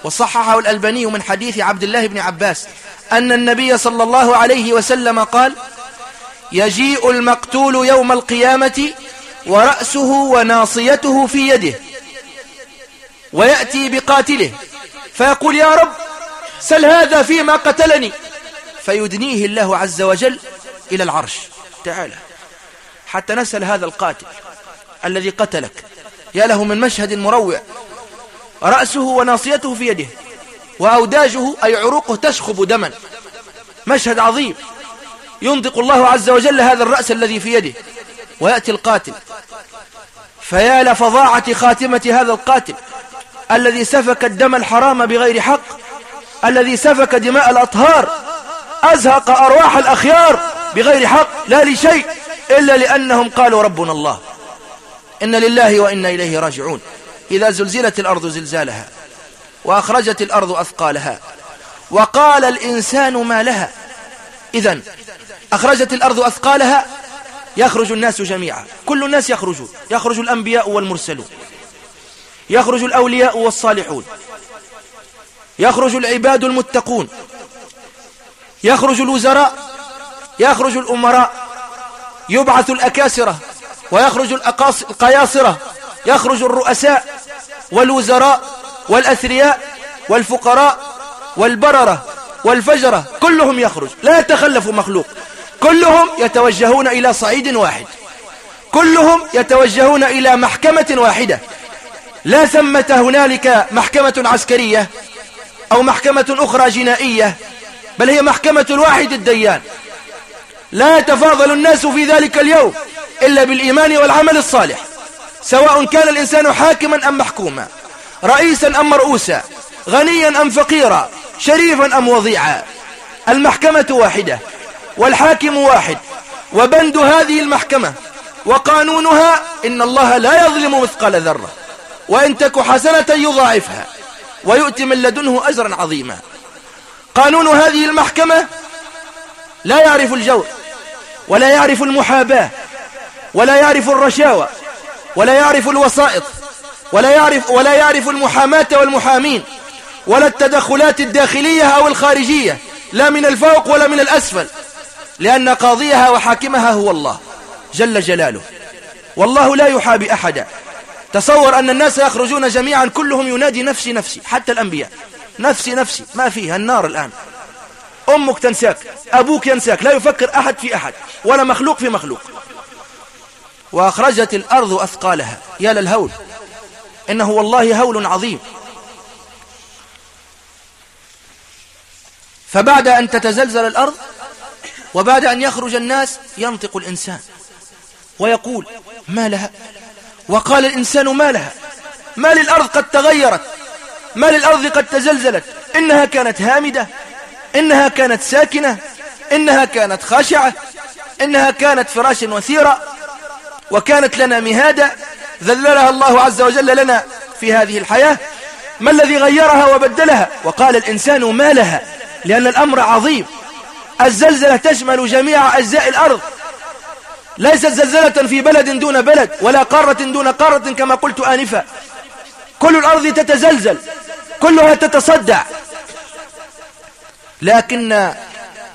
وصححه الألباني من حديث عبد الله بن عباس أن النبي صلى الله عليه وسلم قال يجيء المقتول يوم القيامة ورأسه وناصيته في يده ويأتي بقاتله فيقول يا رب سل هذا فيما قتلني فيدنيه الله عز وجل إلى العرش. تعالى حتى نسأل هذا القاتل الذي قتلك يا له من مشهد مروع رأسه وناصيته في يده وأوداجه أي عروقه تشخب دما. مشهد عظيم ينطق الله عز وجل هذا الرأس الذي في يده. ويأتي القاتل. فيا لفظاعة خاتمة هذا القاتل الذي سفك الدم الحرام بغير حق الذي سفك دماء الأطهار أزهق أرواح الأخيار بغير حق لا لشيء إلا لأنهم قالوا ربنا الله. إن لله وإنا إليه راجعون. إذا زلزلت الأرض زلزالها وأخرجت الأرض أثقالها وقال الإنسان ما لها. إذا أخرجت الأرض أثقالها يخرج الناس جميعا. كل الناس يخرجون يخرج الأنبياء والمرسلون. يخرج الأولياء والصالحون. يخرج العباد المتقون. يخرج الوزراء. يخرج الأمراء. يبعث الأكاسرة. ويخرج القياصرة. يخرج الرؤساء والوزراء والأثرياء والفقراء والبررة والفجرة. كلهم يخرج. لا يتخلف مخلوق. كلهم يتوجهون إلى صعيد واحد. كلهم يتوجهون إلى محكمة واحدة. لا ثمة هنالك محكمة عسكرية أو محكمة أخرى جنائية بل هي محكمة الواحد الديان. لا يتفاضل الناس في ذلك اليوم إلا بالإيمان والعمل الصالح. سواء كان الإنسان حاكما أم محكوما رئيسا أم مرؤوسا غنيا أم فقيرا شريفا أم وضيعا. المحكمة واحدة. والحاكم واحد وبند هذه المحكمة وقانونها إن الله لا يظلم مثقال ذرة وإن تك حسنة يضاعفها ويؤتي من لدنه أجرا عظيما. قانون هذه المحكمة لا يعرف الجور ولا يعرف المحاباة ولا يعرف الرشاوى ولا يعرف الوسائط ولا يعرف ولا يعرف المحاماة والمحامين ولا التدخلات الداخلية أو الخارجية لا من الفوق ولا من الأسفل. لأن قاضيها وحاكمها هو الله جل جلاله. والله لا يحابي أحدا. تصور أن الناس يخرجون جميعا كلهم ينادي نفسي نفسي حتى الأنبياء. نفسي نفسي. ما فيها النار الآن. أمك تنساك أبوك ينساك لا يفكر أحد في أحد ولا مخلوق في مخلوق. وأخرجت الأرض أثقالها. يا للهول. إنه والله هول عظيم. فبعد أن تتزلزل الأرض وبعد أن يخرج الناس ينطق الإنسان ويقول ما لها؟ وقال الإنسان ما لها؟ ما للأرض قد تغيرت؟ ما للأرض قد تزلزلت؟ إنها كانت هامدة؟ إنها كانت ساكنة؟ إنها كانت خاشعة؟ إنها كانت فراشا وثيرا وكانت لنا مهادا ذللها الله عز وجل لنا في هذه الحياة؟ ما الذي غيرها وبدلها؟ وقال الإنسان ما لها لأن الأمر عظيم. الزلزلة تشمل جميع أجزاء الأرض. ليست زلزلة في بلد دون بلد ولا قارة دون قارة كما قلت آنفا. كل الأرض تتزلزل كلها تتصدع. لكن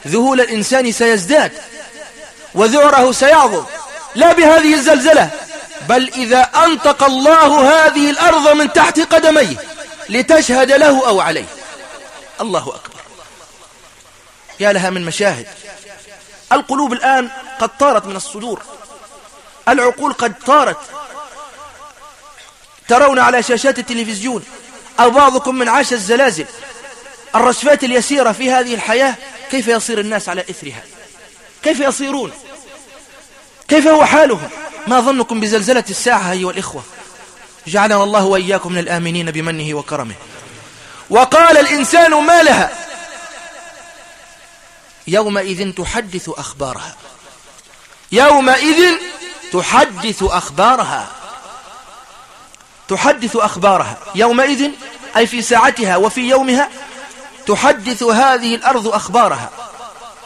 ذهول الإنسان سيزداد وذعره سيعظم. لا بهذه الزلزلة بل إذا أنطق الله هذه الأرض من تحت قدميه لتشهد له أو عليه. الله أكبر. يا لها من مشاهد. القلوب الآن قد طارت من الصدور. العقول قد طارت. ترون على شاشات التلفزيون أو بعضكم من عاش الزلازل. الرشفات اليسيرة في هذه الحياة كيف يصير الناس على إثرها؟ كيف يصيرون؟ كيف هو حالهم؟ ما ظنكم بزلزلة الساعة أيها الإخوة؟ جعلنا الله وإياكم من الآمنين بمنه وكرمه. وقال الإنسان ما لها؟ يومئذ تحدث أخبارها. يومئذ تحدث أخبارها. تحدث أخبارها. يومئذ أي في ساعتها وفي يومها تحدث هذه الأرض أخبارها.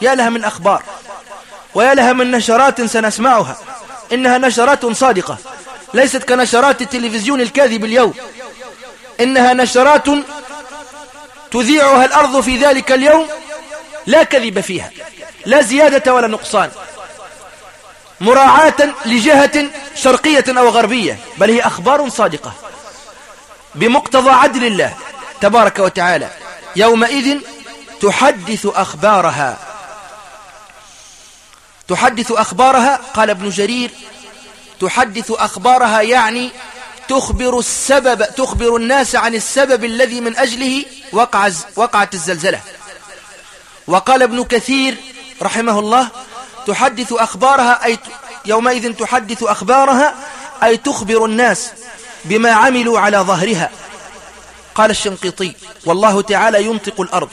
يا لها من أخبار ويا لها من نشرات سنسمعها. إنها نشرات صادقة. ليست كنشرات التلفزيون الكاذب اليوم. إنها نشرات تذيعها الأرض في ذلك اليوم لا كذب فيها لا زيادة ولا نقصان. مراعاة لجهة شرقية أو غربية بل هي أخبار صادقة. بمقتضى عدل الله تبارك وتعالى يومئذ تحدث أخبارها. تحدث أخبارها قال ابن جرير تحدث أخبارها يعني تخبر السبب تخبر الناس عن السبب الذي من أجله وقع وقعت الزلزلة. وقال ابن كثير رحمه الله تحدث أخبارها أي يومئذ تحدث أخبارها أي تخبر الناس بما عملوا على ظهرها. قال الشنقيطي والله تعالى ينطق الأرض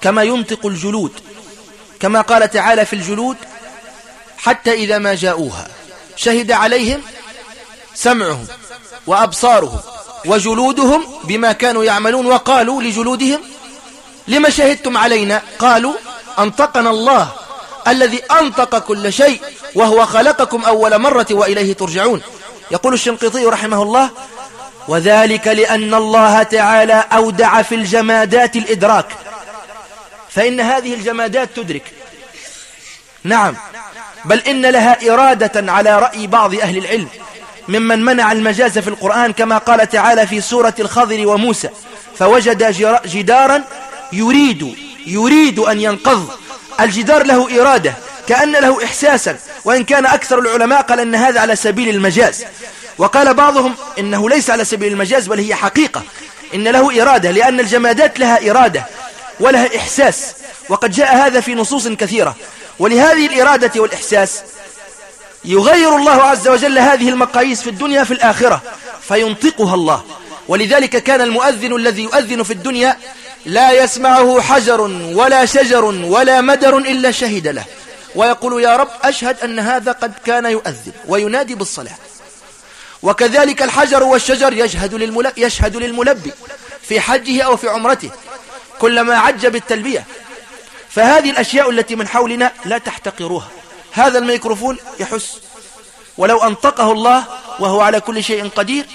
كما ينطق الجلود كما قال تعالى في الجلود حتى إذا ما جاءوها شهد عليهم سمعهم وأبصارهم وجلودهم بما كانوا يعملون وقالوا لجلودهم لما شهدتم علينا قالوا أنطقنا الله الذي أنطق كل شيء وهو خلقكم أول مرة وإليه ترجعون. يقول الشنقيطي رحمه الله وذلك لأن الله تعالى أودع في الجمادات الإدراك. فإن هذه الجمادات تدرك. نعم بل إن لها إرادة على رأي بعض أهل العلم ممن منع المجاز في القرآن كما قال تعالى في سورة الخضر وموسى فوجد جدارا يريد يريد أن ينقض. الجدار له إرادة كأن له إحساسا. وإن كان أكثر العلماء قال أن هذا على سبيل المجاز. وقال بعضهم إنه ليس على سبيل المجاز بل هي حقيقة. إن له إرادة لأن الجمادات لها إرادة ولها إحساس. وقد جاء هذا في نصوص كثيرة. ولهذه الإرادة والإحساس يغير الله عز وجل هذه المقاييس في الدنيا في الآخرة فينطقها الله. ولذلك كان المؤذن الذي يؤذن في الدنيا لا يسمعه حجر ولا شجر ولا مدر إلا شهد له. ويقول يا رب أشهد أن هذا قد كان يؤذن وينادي بالصلاة. وكذلك الحجر والشجر يشهد, للمل... يشهد للملبي في حجه أو في عمرته كلما عج بالتلبية. فهذه الأشياء التي من حولنا لا تحتقروها. هذا الميكروفون يحس. ولو أنطقه الله وهو على كل شيء قدير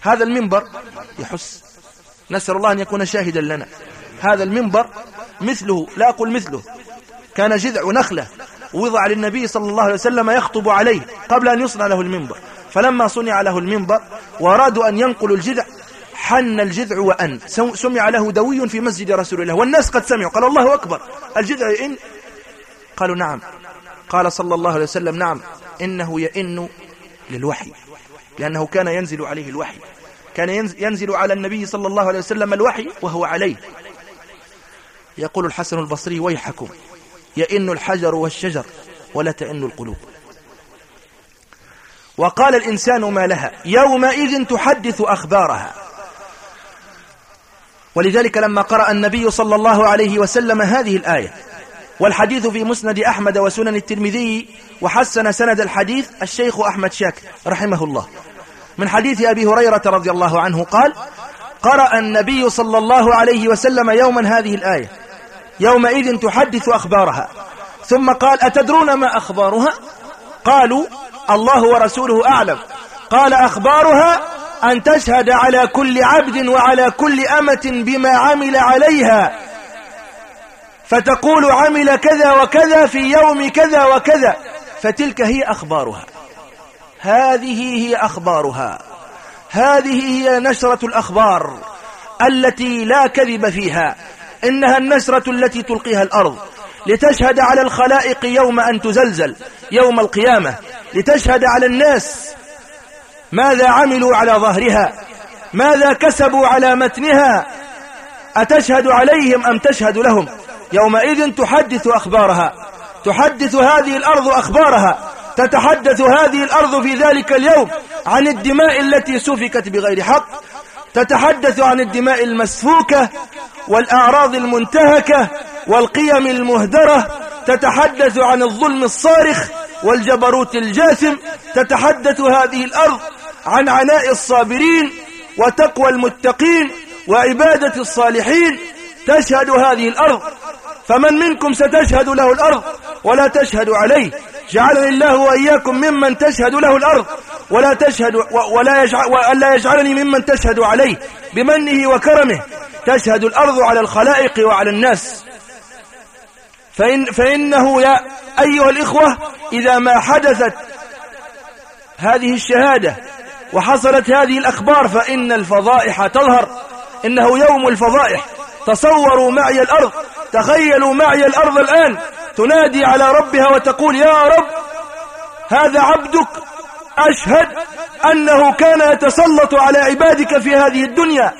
هذا المنبر يحس. نسأل الله أن يكون شاهدا لنا. هذا المنبر مثله لا أقول مثله. كان جذع نخلة وضع للنبي صلى الله عليه وسلم يخطب عليه قبل أن يصنع له المنبر. فلما صنع له المنبر وأرادوا أن ينقلوا الجذع حن الجذع وأن. سمع له دوي في مسجد رسول الله. والناس قد سمعوا قال الله أكبر. الجذع يئن قالوا نعم. قال صلى الله عليه وسلم نعم إنه يئن للوحي لأنه كان ينزل عليه الوحي. كان ينزل على النبي صلى الله عليه وسلم الوحي وهو عليه. يقول الحسن البصري ويحكم يئن الحجر والشجر ولا تئن القلوب. وقال الإنسان ما لها يومئذ تحدث أخبارها. ولذلك لما قرأ النبي صلى الله عليه وسلم هذه الآية والحديث في مسند أحمد وسنن الترمذي وحسن سند الحديث الشيخ أحمد شاكر رحمه الله. من حديث أبي هريرة رضي الله عنه قال قرأ النبي صلى الله عليه وسلم يوما هذه الآية. يومئذ تحدث أخبارها. ثم قال أتدرون ما أخبارها؟ قالوا الله ورسوله أعلم. قال أخبارها أن تشهد على كل عبد وعلى كل أمة بما عمل عليها. فتقول عمل كذا وكذا في يوم كذا وكذا. فتلك هي أخبارها. هذه هي أخبارها. هذه هي نشرة الأخبار التي لا كذب فيها. إنها النشرة التي تلقيها الأرض. لتشهد على الخلائق يوم أن تزلزل يوم القيامة. لتشهد على الناس ماذا عملوا على ظهرها ماذا كسبوا على متنها. أتشهد عليهم أم تشهد لهم؟ يومئذ تحدث أخبارها. تحدث هذه الأرض أخبارها. تتحدث هذه الأرض في ذلك اليوم عن الدماء التي سفكت بغير حق. تتحدث عن الدماء المسفوكة والأعراض المنتهكة والقيم المهدرة. تتحدث عن الظلم الصارخ والجبروت الجاثم. تتحدث هذه الأرض عن عناء الصابرين وتقوى المتقين وعبادة الصالحين. تشهد هذه الأرض فمن منكم ستشهد له الأرض ولا تشهد عليه. جعلني الله وإياكم ممن تشهد له الأرض ولا تشهد ولا يجعل وألا يجعلني ممن تشهد عليه. بمنه وكرمه تشهد الأرض على الخلائق وعلى الناس. فإن فإنه يا أيها الإخوة إذا ما حدثت هذه الشهادة وحصلت هذه الأخبار فإن الفضائح تظهر. إنه يوم الفضائح. تصوروا معي الأرض تخيلوا معي الأرض الآن تنادي على ربها وتقول يا رب هذا عبدك أشهد أنه كان يتسلط على عبادك في هذه الدنيا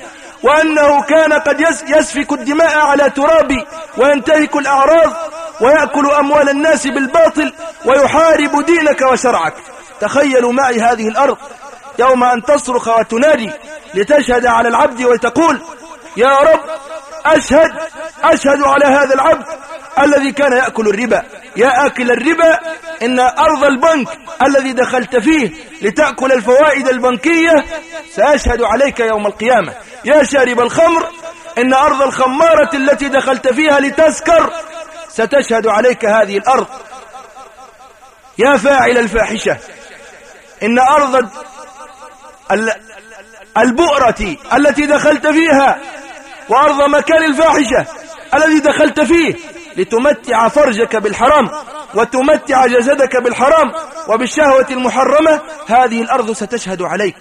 وأنه كان قد يسفك الدماء على ترابي وينتهك الأعراض ويأكل أموال الناس بالباطل ويحارب دينك وشرعك. تخيلوا معي هذه الأرض يوم أن تصرخ وتنادي لتشهد على العبد وتقول يا رب أشهد أشهد على هذا العبد الذي كان يأكل الربا. يا آكل الربا إن أرض البنك الذي دخلت فيه لتأكل الفوائد البنكية سأشهد عليك يوم القيامة. يا شارب الخمر إن أرض الخمارة التي دخلت فيها لتسكر ستشهد عليك هذه الأرض. يا فاعل الفاحشة إن أرض البؤرة التي دخلت فيها وأرض مكان الفاحشة الذي دخلت فيه لتمتع فرجك بالحرام وتمتع جسدك بالحرام وبالشهوة المحرمة. هذه الأرض ستشهد عليك.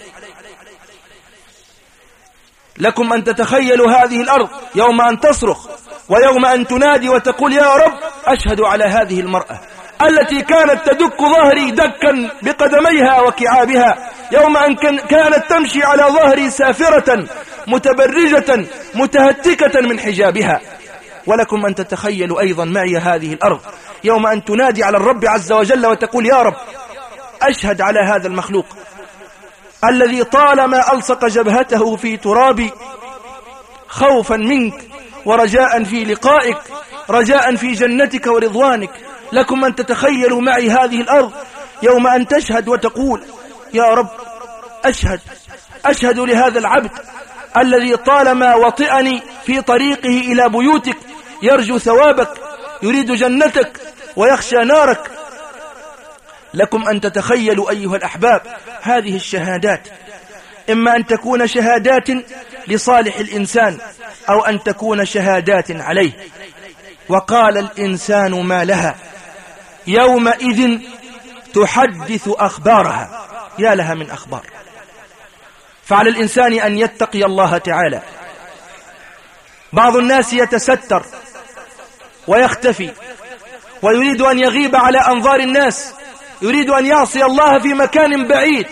لكم أن تتخيلوا هذه الأرض يوم أن تصرخ ويوم أن تنادي وتقول يا رب أشهد على هذه المرأة. التي كانت تدك ظهري دكا بقدميها وكعابها يوم أن كانت تمشي على ظهري سافرة متبرجة متهتكة من حجابها. ولكم أن تتخيلوا أيضا معي هذه الأرض. يوم أن تنادي على الرب عز وجل وتقول يا رب أشهد على هذا المخلوق الذي طالما ألصق جبهته في ترابي خوفا منك ورجاء في لقائك رجاء في جنتك ورضوانك لكم أن تتخيلوا معي هذه الأرض يوم أن تشهد وتقول يا رب أشهد أشهد لهذا العبد الذي طالما وطئني في طريقه إلى بيوتك يرجو ثوابك يريد جنتك ويخشى نارك. لكم أن تتخيلوا أيها الأحباب هذه الشهادات. إما أن تكون شهادات لصالح الإنسان أو أن تكون شهادات عليه. وقال الإنسان ما لها. يومئذ تحدث أخبارها. يا لها من أخبار. فعلى الإنسان أن يتقي الله تعالى. بعض الناس يتستر ويختفي ويريد أن يغيب على أنظار الناس. يريد أن يعصي الله في مكان بعيد.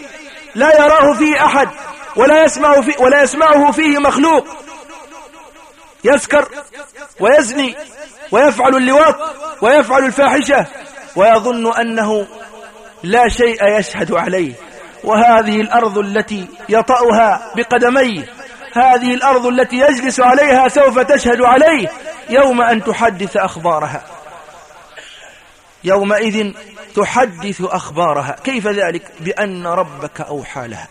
لا يراه فيه أحد ولا يسمع فيه ولا يسمعه فيه مخلوق. يسكر ويزني ويفعل اللواط ويفعل الفاحشة. ويظن أنه لا شيء يشهد عليه. وهذه الأرض التي يطأها بقدميه هذه الأرض التي يجلس عليها سوف تشهد عليه يوم أن تحدث أخبارها. يومئذ تحدث أخبارها. كيف ذلك؟ بأن ربك أوحى لها.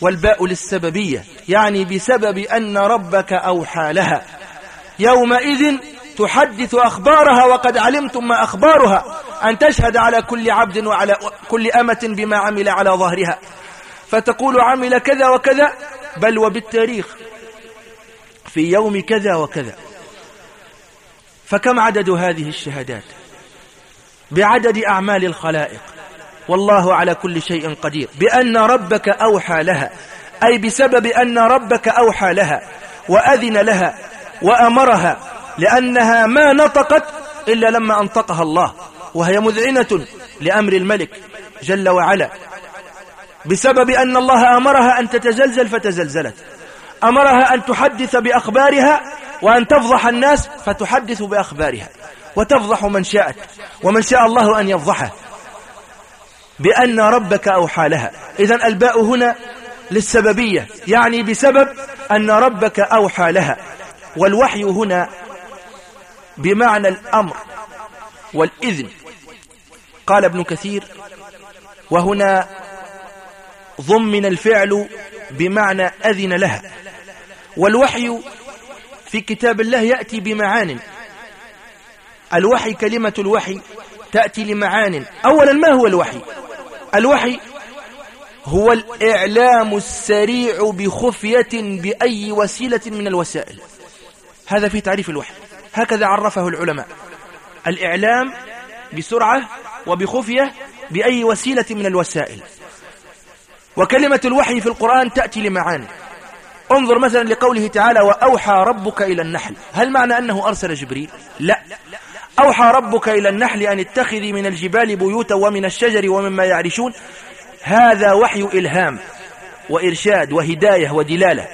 والباء للسببية يعني بسبب أن ربك أوحى لها. يومئذ تحدث أخبارها وقد علمتم ما أخبارها أن تشهد على كل عبد وعلى كل أمة بما عمل على ظهرها. فتقول عمل كذا وكذا بل وبالتاريخ في يوم كذا وكذا. فكم عدد هذه الشهادات؟ بعدد أعمال الخلائق. والله على كل شيء قدير. بأن ربك أوحى لها. أي بسبب أن ربك أوحى لها وأذن لها وأمرها لأنها ما نطقت إلا لما أنطقها الله وهي مذعنة لأمر الملك جل وعلا. بسبب أن الله أمرها أن تتزلزل فتزلزلت. أمرها أن تحدث بأخبارها وأن تفضح الناس فتحدث بأخبارها. وتفضح من شاءت ومن شاء الله أن يفضحه. بأن ربك أوحى لها. إذا الباء هنا للسببية يعني بسبب أن ربك أوحى لها. والوحي هنا بمعنى الأمر والإذن. قال ابن كثير وهنا ضمن الفعل بمعنى أذن لها. والوحي في كتاب الله يأتي بمعان. الوحي كلمة الوحي تأتي لمعان. أولا ما هو الوحي؟ الوحي هو الإعلام السريع بخفية بأي وسيلة من الوسائل. هذا في تعريف الوحي. هكذا عرفه العلماء. الإعلام بسرعة وبخفية بأي وسيلة من الوسائل. وكلمة الوحي في القرآن تأتي لمعاني. انظر مثلا لقوله تعالى وأوحى ربك إلى النحل هل معنى أنه أرسل جبريل؟ لا. أوحى ربك إلى النحل أن اتخذي من الجبال بيوتا ومن الشجر ومما يعرشون. هذا وحي إلهام وإرشاد وهداية ودلالة.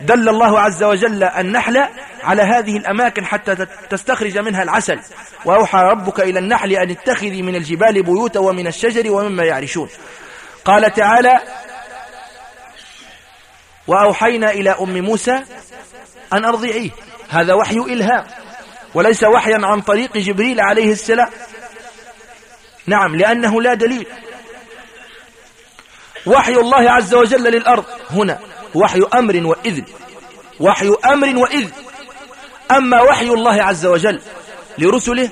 دل الله عز وجل النحل على هذه الأماكن حتى تستخرج منها العسل. وأوحى ربك إلى النحل أن اتخذي من الجبال بيوتا ومن الشجر ومما يعرشون. قال تعالى وأوحينا إلى أم موسى أن أرضعيه. هذا وحي إلهام. وليس وحيا عن طريق جبريل عليه السلام. نعم لأنه لا دليل. وحي الله عز وجل للأرض هنا. وحي أمر وإذن. وحي أمر وإذن. أما وحي الله عز وجل لرسله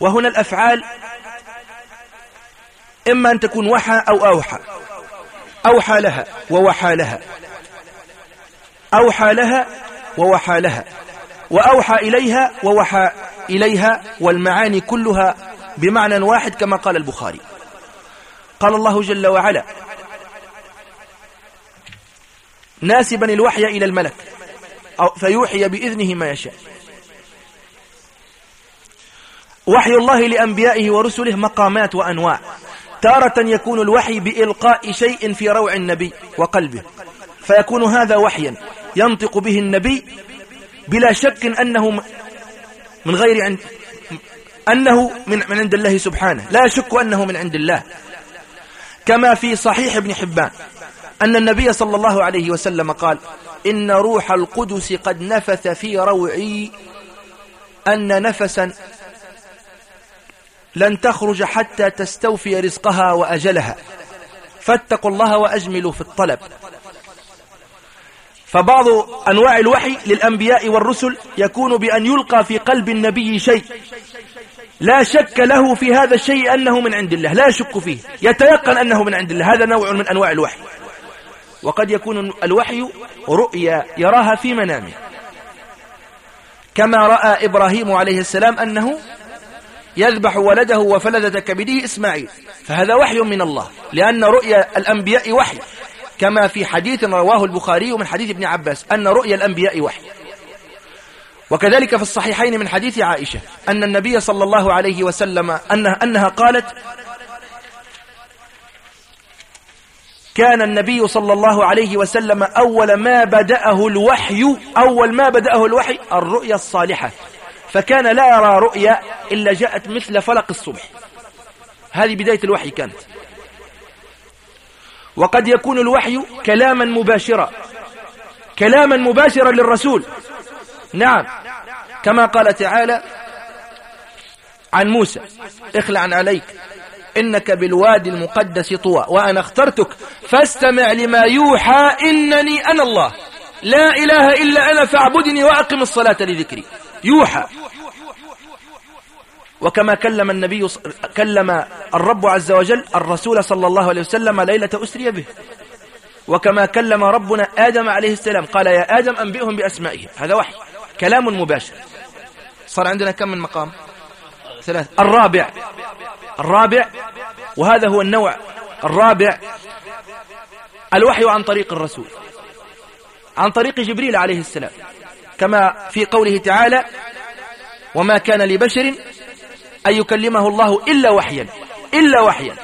وهنا الأفعال إما أن تكون وحى أو أوحى. أوحى لها ووحى لها. أوحى لها ووحى لها. وأوحى إليها ووحى إليها والمعاني كلها بمعنى واحد كما قال البخاري. قال الله جل وعلا ناسبا الوحي إلى الملك فيوحي بإذنه ما يشاء. وحي الله لأنبيائه ورسله مقامات وأنواع. تارة يكون الوحي بإلقاء شيء في روع النبي وقلبه. فيكون هذا وحيا ينطق به النبي بلا شك أنه من غير عند أنه من عند الله سبحانه. لا شك أنه من عند الله. كما في صحيح ابن حبان. أن النبي صلى الله عليه وسلم قال إن روح القدس قد نفث في روعي أن نفسا لن تخرج حتى تستوفي رزقها وأجلها. فاتقوا الله وأجملوا في الطلب. فبعض أنواع الوحي للأنبياء والرسل يكون بأن يلقى في قلب النبي شيء. لا شك له في هذا الشيء أنه من عند الله. لا يشك فيه. يتيقن أنه من عند الله. هذا نوع من أنواع الوحي. وقد يكون الوحي رؤيا يراها في منامه. كما رأى إبراهيم عليه السلام أنه يذبح ولده وفلذة كبده إسماعيل. فهذا وحي من الله لأن رؤيا الأنبياء وحي. كما في حديث رواه البخاري من حديث ابن عباس أن رؤيا الأنبياء وحي. وكذلك في الصحيحين من حديث عائشة أن النبي صلى الله عليه وسلم أنها, أنها قالت كان النبي صلى الله عليه وسلم أول ما بدأه الوحي أول ما بدأه الوحي الرؤيا الصالحة. فكان لا يرى رؤيا إلا جاءت مثل فلق الصبح. هذه بداية الوحي كانت. وقد يكون الوحي كلاما مباشرا. كلاما مباشرا للرسول. نعم. كما قال تعالى عن موسى اخلع عليك. إنك بالوادي المقدس طوى وأنا اخترتك. فاستمع لما يوحى إنني أنا الله. لا إله إلا أنا فاعبدني وأقم الصلاة لذكري. يوحى. وكما كلم النبي كلم الرب عز وجل الرسول صلى الله عليه وسلم ليلة أسري به. وكما كلم ربنا آدم عليه السلام قال يا آدم أنبئهم بأسمائهم هذا وحي. كلام مباشر. صار عندنا كم من مقام؟ ثلاث. الرابع. الرابع وهذا هو النوع الرابع الوحي عن طريق الرسول عن طريق جبريل عليه السلام كما في قوله تعالى وما كان لبشر أن يكلمه الله إلا وحيا إلا وحيا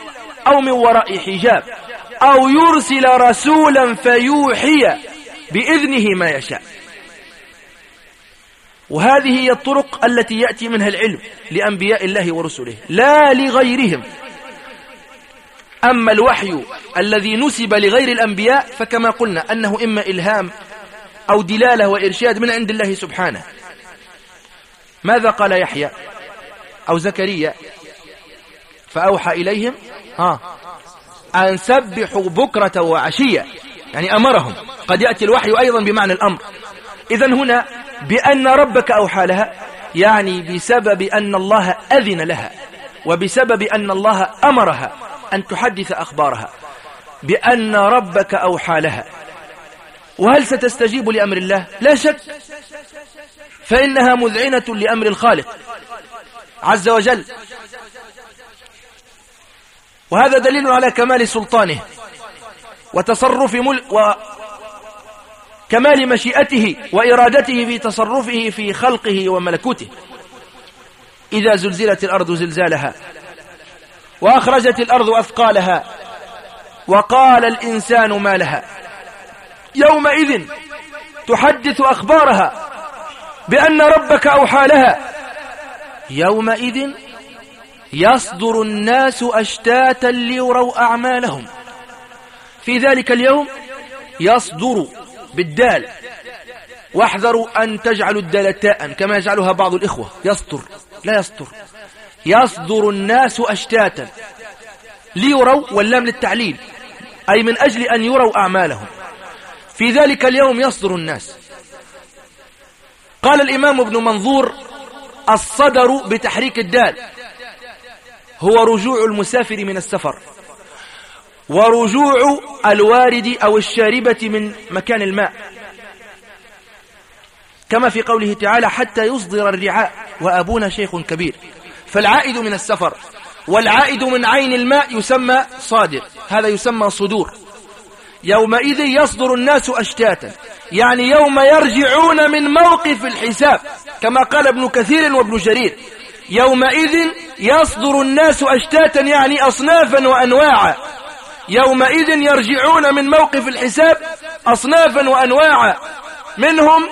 أو من وراء حجاب أو يرسل رسولا فيوحي بإذنه ما يشاء. وهذه هي الطرق التي يأتي منها العلم لأنبياء الله ورسله لا لغيرهم. أما الوحي الذي نسب لغير الأنبياء فكما قلنا أنه إما إلهام أو دلالة وإرشاد من عند الله سبحانه. ماذا قال يحيى أو زكريا؟ فأوحى إليهم ها أن سبحوا بكرة وعشية يعني أمرهم. قد يأتي الوحي أيضا بمعنى الأمر. إذا هنا بأن ربك أوحى لها يعني بسبب أن الله أذن لها وبسبب أن الله أمرها أن تحدث أخبارها بأن ربك أوحى لها. وهل ستستجيب لأمر الله؟ لا شك فإنها مذعنة لأمر الخالق عز وجل. وهذا دليل على كمال سلطانه وتصرف مل وكمال مشيئته وإرادته في تصرفه في خلقه وملكوته. إذا زلزلت الأرض زلزالها وأخرجت الأرض أثقالها وقال الإنسان ما لها يومئذ تحدث أخبارها بأن ربك أوحى لها. يومئذ يصدر الناس أشتاتا ليروا أعمالهم. في ذلك اليوم يصدر بالدال. واحذروا أن تجعلوا الدالتاء كما يجعلها بعض الإخوة. يسطر لا يسطر يصدر الناس أشتاتا. ليروا واللام للتعليل. أي من أجل أن يروا أعمالهم. في ذلك اليوم يصدر الناس. قال الإمام ابن منظور الصدر بتحريك الدال. هو رجوع المسافر من السفر. ورجوع الوارد أو الشاربة من مكان الماء. كما في قوله تعالى حتى يصدر الرعاء وأبونا شيخ كبير. فالعائد من السفر والعائد من عين الماء يسمى صادر. هذا يسمى صدور. يومئذ يصدر الناس أشتاتا. يعني يوم يرجعون من موقف الحساب. كما قال ابن كثير وابن جرير. يومئذ يصدر الناس أشتاتا يعني أصنافا وأنواعا. يومئذ يرجعون من موقف الحساب أصنافا وأنواعا. منهم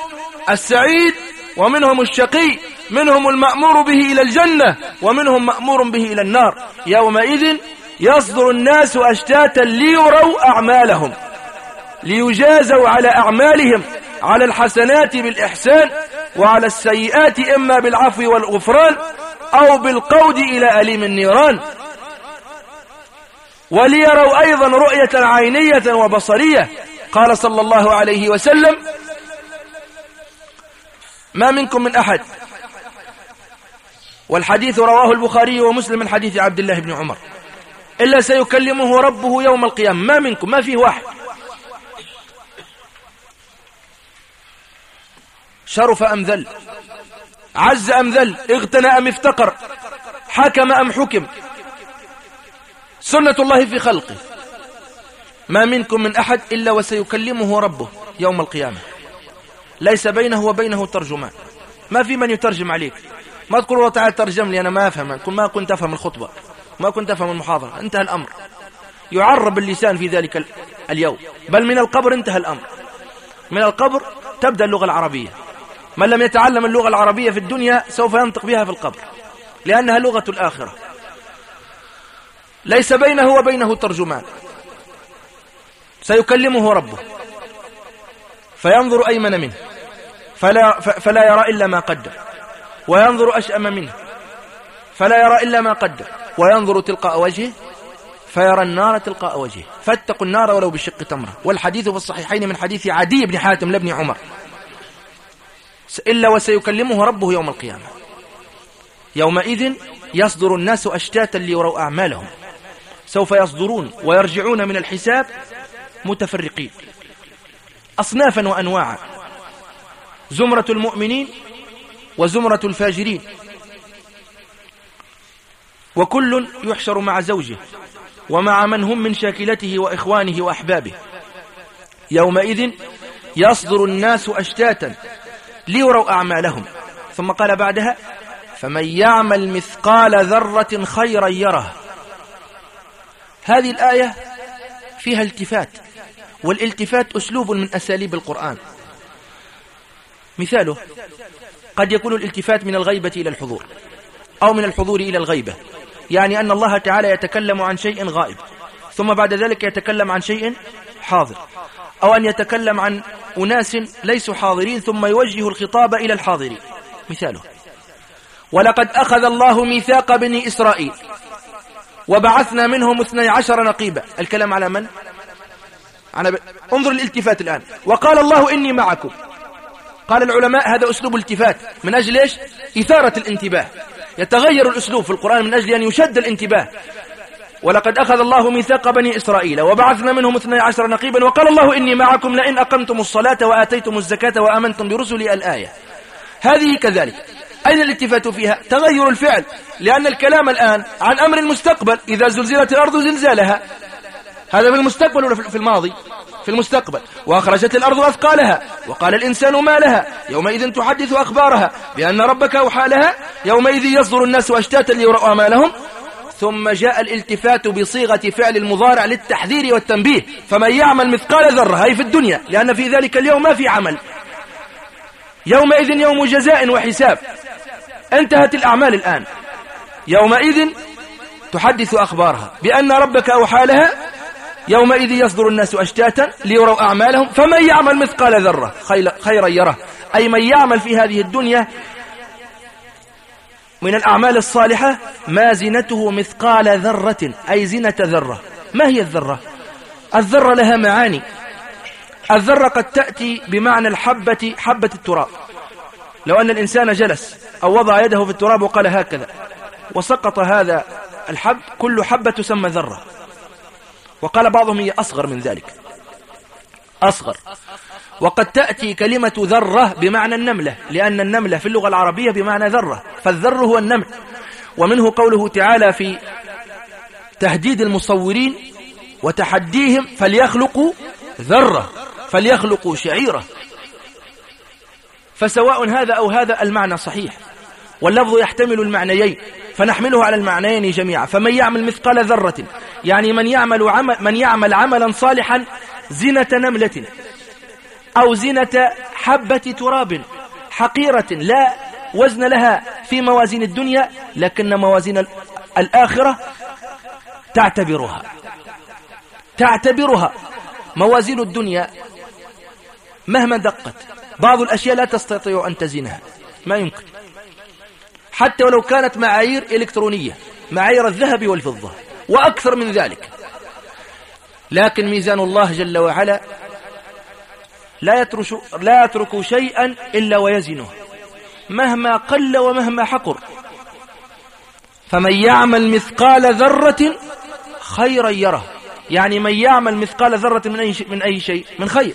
السعيد ومنهم الشقي منهم المأمور به إلى الجنة ومنهم مأمور به إلى النار. يومئذ يصدر الناس أشتاتا ليروا أعمالهم ليجازوا على أعمالهم على الحسنات بالإحسان وعلى السيئات إما بالعفو والغفران أو بالقود إلى أليم النيران. وليروا أيضا رؤية عينية وبصرية. قال صلى الله عليه وسلم ما منكم من أحد. والحديث رواه البخاري ومسلم من حديث عبد الله بن عمر. إلا سيكلمه ربه يوم القيامة. ما منكم ما فيه واحد. شرف أم ذل؟ عز أم ذل؟ اغتنى أم افتقر؟ حكم أم حكم؟ سنة الله في خلقه. ما منكم من أحد إلا وسيكلمه ربه يوم القيامة. ليس بينه وبينه ترجمان. ما في من يترجم عليك. ما تقول الله تعالى ترجم لي أنا ما أفهم. ما كنت أفهم الخطبة. ما كنت أفهم المحاضرة. انتهى الأمر. يعرب اللسان في ذلك اليوم. بل من القبر انتهى الأمر. من القبر تبدأ اللغة العربية. من لم يتعلم اللغة العربية في الدنيا سوف ينطق بها في القبر. لأنها لغة الآخرة. ليس بينه وبينه ترجمان. سيكلمه ربه. فينظر أيمن منه. فلا, فلا يرى إلا ما قدر وينظر أشأم منه. فلا يرى إلا ما قدر وينظر تلقاء وجهه. فيرى النار تلقاء وجهه. فاتقوا النار ولو بالشق تمرة. والحديث في الصحيحين من حديث عدي بن حاتم لابن عمر. إلا وسيكلمه ربه يوم القيامة. يومئذ يصدر الناس أشتاتا ليروا أعمالهم. سوف يصدرون ويرجعون من الحساب متفرقين. أصنافا وأنواعا. زمرة المؤمنين وزمرة الفاجرين. وكل يحشر مع زوجه ومع من هم من شاكلته وإخوانه وأحبابه. يومئذ يصدر الناس أشتاتا ليروا أعمالهم. ثم قال بعدها فمن يعمل مثقال ذرة خيرا يره. هذه الآية فيها التفات والالتفات أسلوب من أساليب القرآن. مثاله قد يكون الالتفات من الغيبة إلى الحضور أو من الحضور إلى الغيبة يعني أن الله تعالى يتكلم عن شيء غائب ثم بعد ذلك يتكلم عن شيء حاضر أو أن يتكلم عن أناس ليسوا حاضرين ثم يوجه الخطاب إلى الحاضرين. مثاله ولقد أخذ الله ميثاق بني إسرائيل وبعثنا منهم اثني عشر نقيبا. الكلام على من؟ على ب... انظر الالتفات الآن. وقال الله إني معكم. قال العلماء هذا أسلوب التفات من أجل إيش؟ إثارة الانتباه. يتغير الأسلوب في القرآن من أجل أن يشد الانتباه. ولقد أخذ الله ميثاق بني إسرائيل وبعثنا منهم اثني عشر نقيبا. وقال الله إني معكم لئن أقمتم الصلاة وآتيتم الزكاة وآمنتم برسلي الآية. هذه كذلك. أين الالتفات فيها؟ تغير الفعل لأن الكلام الآن عن أمر المستقبل إذا زلزلت الأرض زلزالها. هذا في المستقبل ولا في الماضي؟ في المستقبل. وأخرجت الأرض أثقالها وقال الإنسان ما لها. يومئذ تحدث أخبارها بأن ربك أوحى لها يومئذ يصدر الناس أشتاتا ليروا أعمالهم. ثم جاء الالتفات بصيغة فعل المضارع للتحذير والتنبيه. فمن يعمل مثقال ذرة هي في الدنيا لأن في ذلك اليوم ما في عمل. يومئذ يوم جزاء وحساب. انتهت الأعمال الآن. يومئذ تحدث أخبارها بأن ربك أوحى لها يومئذ يصدر الناس أشتاتا ليروا أعمالهم فمن يعمل مثقال ذرة؟ خيرا يره. أي من يعمل في هذه الدنيا من الأعمال الصالحة ما زنته مثقال ذرة أي زنة ذرة. ما هي الذرة؟ الذرة لها معاني. الذرة قد تأتي بمعنى الحبة حبة التراب. لو أن الإنسان جلس أو وضع يده في التراب وقال هكذا. وسقط هذا الحب كل حبة تسمى ذرة. وقال بعضهم هي أصغر من ذلك. أصغر. وقد تأتي كلمة ذرة بمعنى النملة لأن النملة في اللغة العربية بمعنى ذرة. فالذر هو النمل. ومنه قوله تعالى في تهديد المصورين وتحديهم فليخلقوا ذرة فليخلقوا شعيرة. فسواء هذا أو هذا المعنى صحيح. واللفظ يحتمل المعنيين فنحمله على المعنيين جميعا. فمن يعمل مثقال ذرة يعني من يعمل, عمل من يعمل عملا صالحا زنة نملة أو زنة حبة تراب حقيرة لا وزن لها في موازين الدنيا لكن موازين الآخرة تعتبرها. تعتبرها موازين الدنيا. مهما دقت بعض الأشياء لا تستطيع أن تزنها ما يمكن. حتى ولو كانت معايير إلكترونية معايير الذهب والفضة وأكثر من ذلك. لكن ميزان الله جل وعلا لا يترك, لا يترك شيئا إلا ويزنه. مهما قل ومهما حقر فمن يعمل مثقال ذرة خيرا يره. يعني من يعمل مثقال ذرة من أي شيء, من أي شيء؟ من خير.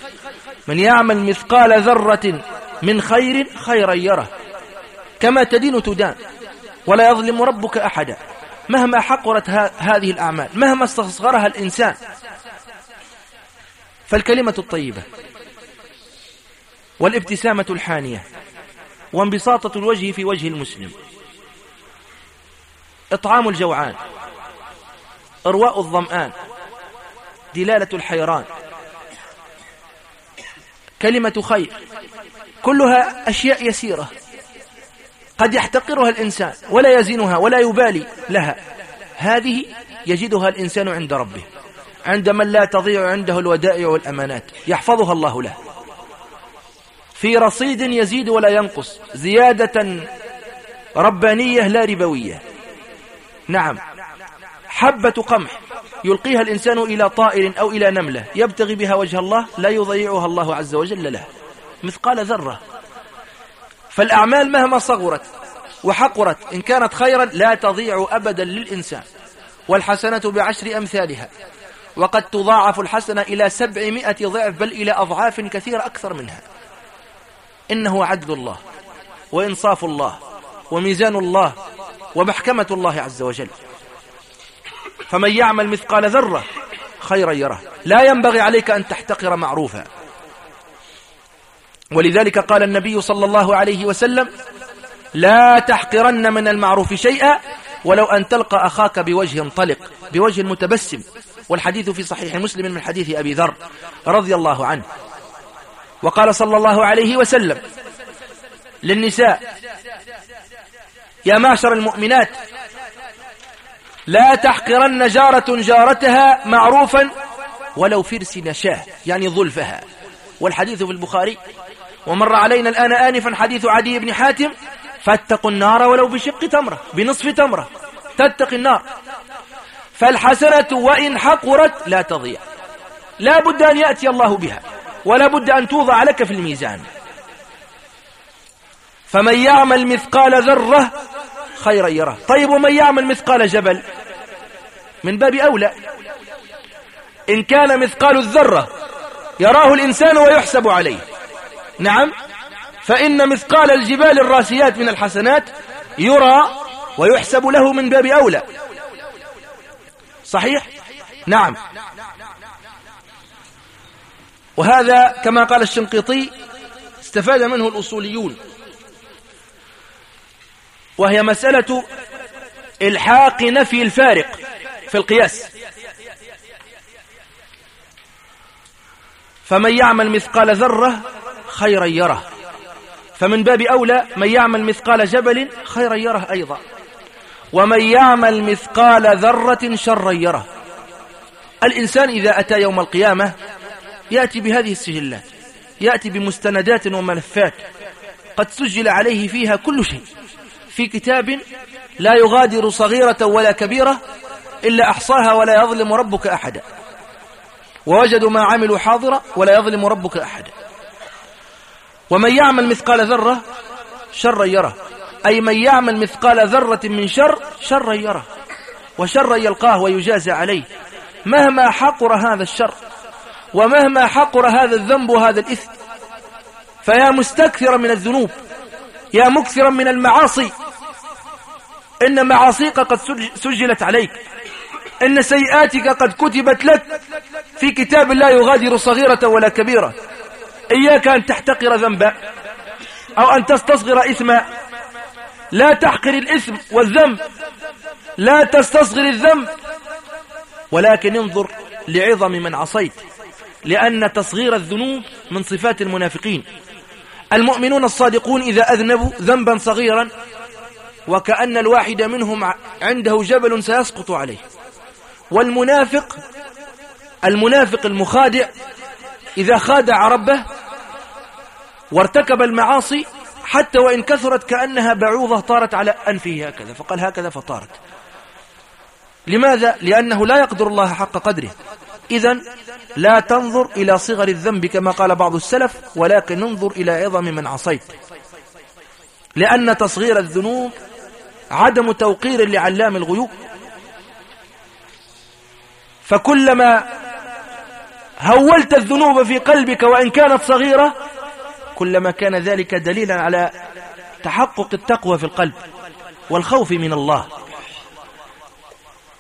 من يعمل مثقال ذرة من خير خيرا يره. كما تدين تدان. ولا يظلم ربك أحدا. مهما حقرت هذه الأعمال. مهما استصغرها الإنسان. فالكلمة الطيبة. والابتسامة الحانية. وانبساطة الوجه في وجه المسلم. إطعام الجوعان. إرواء الظمآن. دلالة الحيران. كلمة خير. كلها أشياء يسيرة. قد يحتقرها الإنسان ولا يزنها ولا يبالي لها. هذه يجدها الإنسان عند ربه عند من لا تضيع عنده الودائع والأمانات يحفظها الله له. في رصيد يزيد ولا ينقص زيادة ربانية لا ربوية. نعم. حبة قمح يلقيها الإنسان إلى طائر أو إلى نملة يبتغي بها وجه الله لا يضيعها الله عز وجل له. مثقال ذرة فالأعمال مهما صغرت وحقرت إن كانت خيرا لا تضيع أبدا للإنسان. والحسنة بعشر أمثالها. وقد تضاعف الحسنة إلى سبعمائة ضعف بل إلى أضعاف كثيرة أكثر منها. إنه عدل الله وإنصاف الله وميزان الله ومحكمة الله عز وجل. فمن يعمل مثقال ذرة خيرا يره لا ينبغي عليك أن تحتقر معروفا. ولذلك قال النبي صلى الله عليه وسلم لا تحقرن من المعروف شيئا ولو أن تلقى أخاك بوجه طلق بوجه متبسم. والحديث في صحيح مسلم من حديث أبي ذر رضي الله عنه. وقال صلى الله عليه وسلم للنساء يا معشر المؤمنات لا تحقرن جارة جارتها معروفا ولو فرس نشاه يعني ظلفها. والحديث في البخاري ومر علينا الآن آنفا حديث عدي بن حاتم فاتقوا النار ولو بشق تمرة بنصف تمرة تتقي النار. فالحسنة وإن حقرت لا تضيع. لا بد أن يأتي الله بها ولا بد أن توضع لك في الميزان. فمن يعمل مثقال ذرة خيرا يره طيب ومن يعمل مثقال جبل؟ من باب أولى. إن كان مثقال الذرة يراه الإنسان ويحسب عليه. نعم. فإن مثقال الجبال الراسيات من الحسنات يرى ويحسب له من باب أولى. صحيح؟ نعم. وهذا كما قال الشنقيطي استفاد منه الأصوليون. وهي مسألة إلحاق نفي الفارق في القياس. فمن يعمل مثقال ذرة خيرا يره. فمن باب أولى من يعمل مثقال جبل خيرا يره أيضا. ومن يعمل مثقال ذرة شرا يره. الإنسان إذا أتى يوم القيامة يأتي بهذه السجلات يأتي بمستندات وملفات قد سجل عليه فيها كل شيء. في كتاب لا يغادر صغيرة ولا كبيرة إلا أحصاها ولا يظلم ربك أحدا. ووجدوا ما عملوا حاضرا ولا يظلم ربك أحدا. ومن يعمل مثقال ذرة شرا يره. أي من يعمل مثقال ذرة من شر شرا يره. وشرا يلقاه ويجازى عليه. مهما حقر هذا الشر ومهما حقر هذا الذنب وهذا الإثم فيا مستكثرا من الذنوب يا مكثرا من المعاصي. إن معاصيك قد سجلت عليك. إن سيئاتك قد كتبت لك. في كتاب لا يغادر صغيرة ولا كبيرة. إياك أن تحتقر ذنبا أو أن تستصغر إثما. لا تحقر الإثم والذنب. لا تستصغر الذنب. ولكن انظر لعظم من عصيت لأن تصغير الذنوب من صفات المنافقين. المؤمنون الصادقون إذا أذنبوا ذنبا صغيرا وكأن الواحد منهم عنده جبل سيسقط عليه. والمنافق المنافق المخادع إذا خادع ربه وارتكب المعاصي حتى وإن كثرت كأنها بعوضة طارت على أنفه هكذا. فقال هكذا فطارت. لماذا؟ لأنه لا يقدر الله حق قدره. إذا لا تنظر إلى صغر الذنب كما قال بعض السلف ولكن انظر إلى عظم من عصيت. لأن تصغير الذنوب عدم توقير لعلام الغيوب. فكلما هولت الذنوب في قلبك وإن كانت صغيرة كلما كان ذلك دليلا على تحقق التقوى في القلب والخوف من الله.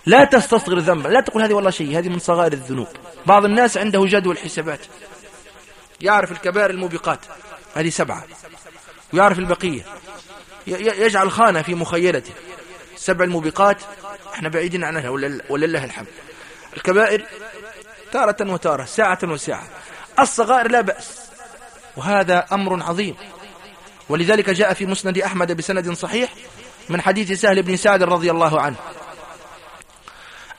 لا تستصغر ذنبا لا تقول هذه والله شيء هذه من صغائر الذنوب. بعض الناس عنده جدول حسابات. يعرف الكبائر الموبقات هذه سبعة. ويعرف البقية. يجعل خانة في مخيلته. سبع الموبقات إحنا بعيدين عنها ولله الحمد. الكبائر تارة وتارة ساعة وساعة. الصغائر لا بأس. وهذا أمر عظيم. ولذلك جاء في مسند أحمد بسند صحيح من حديث سهل بن سعد رضي الله عنه.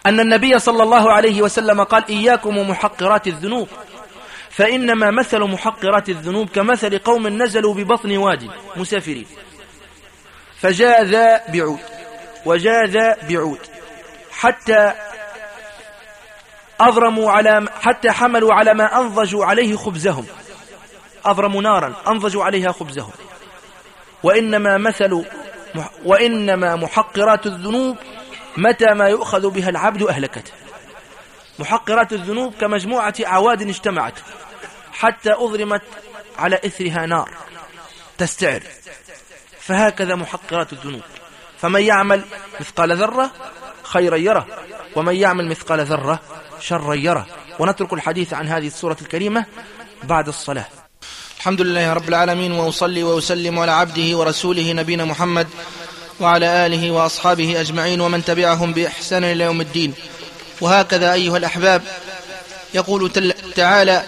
أن النبي صلى الله عليه وسلم قال إياكم ومحقرات الذنوب. فإنما مثل محقرات الذنوب كمثل قوم نزلوا ببطن واد مسافرين. فجاء ذا بعود وجاء ذا بعود. حتى أضرموا على حتى حملوا على ما أنضجوا عليه خبزهم. أضرموا نارا أنضجوا عليها خبزهم. وإنما مثل وإنما محقرات الذنوب متى ما يؤخذ بها العبد أهلكته. محقرات الذنوب كمجموعة عواد اجتمعت حتى أضرمت على إثرها نار. تستعر. فهكذا محقرات الذنوب. فمن يعمل مثقال ذرة خيرا يره ومن يعمل مثقال ذرة شرا يره. ونترك الحديث عن هذه السورة الكريمة بعد الصلاة. الحمد لله رب العالمين وأصلي وأسلم على عبده ورسوله نبينا محمد وعلى آله وأصحابه أجمعين ومن تبعهم بإحسان إلى يوم الدين. وهكذا أيها الأحباب يقول تعالى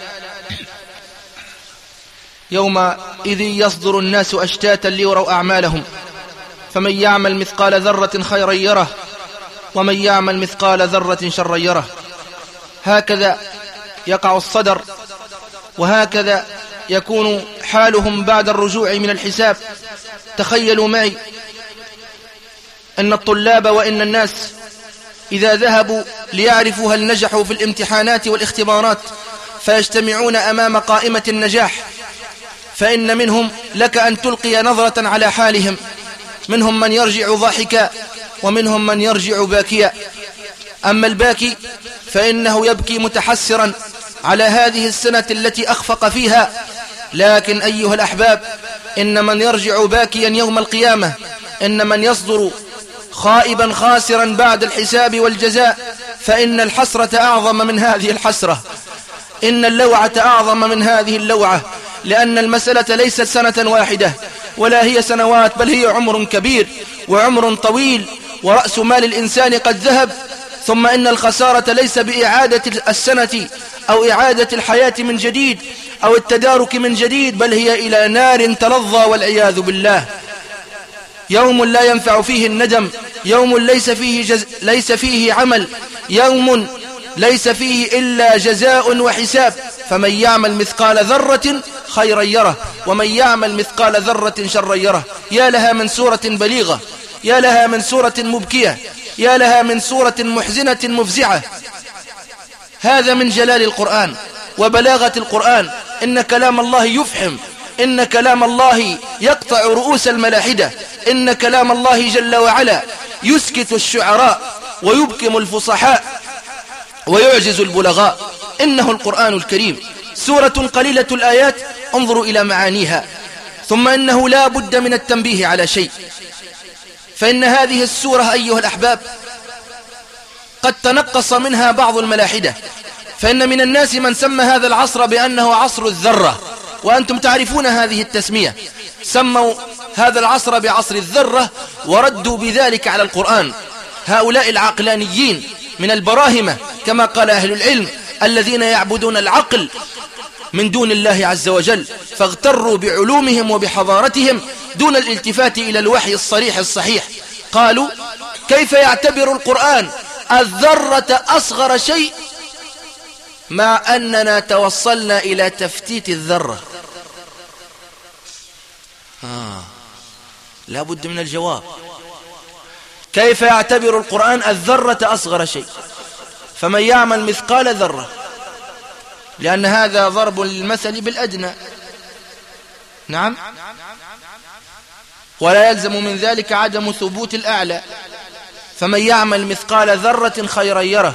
يومئذ يصدر الناس أشتاتا ليروا أعمالهم فمن يعمل مثقال ذرة خيرا يره ومن يعمل مثقال ذرة شرا يره. هكذا يقع الصدر وهكذا يكون حالهم بعد الرجوع من الحساب. تخيلوا معي أن الطلاب وإن الناس إذا ذهبوا ليعرفوا هل نجحوا في الامتحانات والاختبارات فيجتمعون أمام قائمة النجاح فإن منهم لك أن تلقي نظرة على حالهم. منهم من يرجع ضاحكا ومنهم من يرجع باكيا. أما الباكي فإنه يبكي متحسرا على هذه السنة التي أخفق فيها لكن أيها الأحباب إن من يرجع باكيا يوم القيامة إن من يصدر خائبا خاسرا بعد الحساب والجزاء فإن الحسرة أعظم من هذه الحسرة. إن اللوعة أعظم من هذه اللوعة لأن المسألة ليست سنة واحدة ولا هي سنوات بل هي عمر كبير وعمر طويل ورأس مال الإنسان قد ذهب ثم إن الخسارة ليس بإعادة السنة أو إعادة الحياة من جديد أو التدارك من جديد بل هي إلى نار تلظى والعياذ بالله. يوم لا ينفع فيه الندم يوم ليس فيه, جز... ليس فيه عمل يوم ليس فيه إلا جزاء وحساب. فمن يعمل مثقال ذرة خيرا يره ومن يعمل مثقال ذرة شرا يره. يا لها من سورة بليغة يا لها من سورة مبكية يا لها من سورة محزنة مفزعة. هذا من جلال القرآن وبلاغة القرآن. إن كلام الله يفحم. إن كلام الله يقطع رؤوس الملاحدة. إن كلام الله جل وعلا يسكت الشعراء ويبكم الفصحاء ويعجز البلغاء. إنه القرآن الكريم. سورة قليلة الآيات. انظروا إلى معانيها. ثم إنه لا بد من التنبيه على شيء. فإن هذه السورة أيها الأحباب قد تنقص منها بعض الملاحدة. فإن من الناس من سمى هذا العصر بأنه عصر الذرة. وأنتم تعرفون هذه التسمية. سموا هذا العصر بعصر الذرة وردوا بذلك على القرآن. هؤلاء العقلانيين من البراهمة كما قال أهل العلم الذين يعبدون العقل من دون الله عز وجل فاغتروا بعلومهم وبحضارتهم دون الالتفات إلى الوحي الصريح الصحيح. قالوا كيف يعتبر القرآن الذرة أصغر شيء مع أننا توصلنا إلى تفتيت الذرة؟ آه. لا بد من الجواب. كيف يعتبر القرآن الذرة أصغر شيء؟ فمن يعمل مثقال ذرة لأن هذا ضرب للمثل بالأدنى. نعم. ولا يلزم من ذلك عدم ثبوت الأعلى. فمن يعمل مثقال ذرة خيرا يره.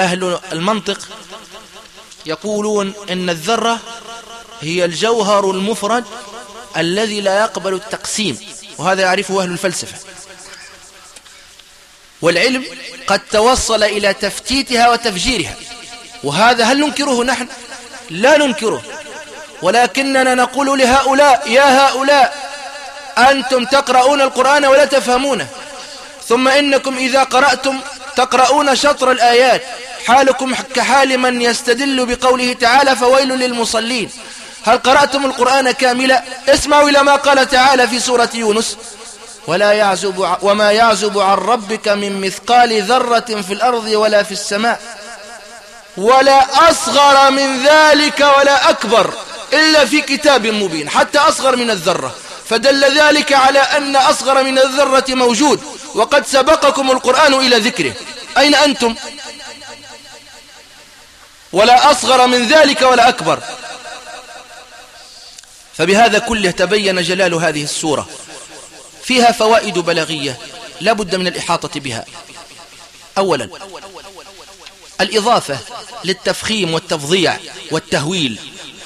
أهل المنطق يقولون إن الذرة هي الجوهر المفرد الذي لا يقبل التقسيم. وهذا يعرفه أهل الفلسفة. والعلم قد توصل إلى تفتيتها وتفجيرها. وهذا هل ننكره نحن؟ لا ننكره. ولكننا نقول لهؤلاء يا هؤلاء أنتم تقرؤون القرآن ولا تفهمونه. ثم إنكم إذا قرأتم تقرؤون شطر الآيات. حالكم كحال من يستدل بقوله تعالى فويل للمصلين. هل قرأتم القرآن كاملا؟ اسمعوا إلى ما قال تعالى في سورة يونس. ولا يعزب وما يعزب عن ربك من مثقال ذرة في الأرض ولا في السماء. ولا أصغر من ذلك ولا أكبر إلا في كتاب مبين حتى أصغر من الذرة. فدل ذلك على أن أصغر من الذرة موجود وقد سبقكم القرآن إلى ذكره. أين أنتم؟ ولا أصغر من ذلك ولا أكبر. فبهذا كله تبين جلال هذه السورة. فيها فوائد بلاغية لا بد من الإحاطة بها. أولا الإضافة للتفخيم والتفضيع والتهويل.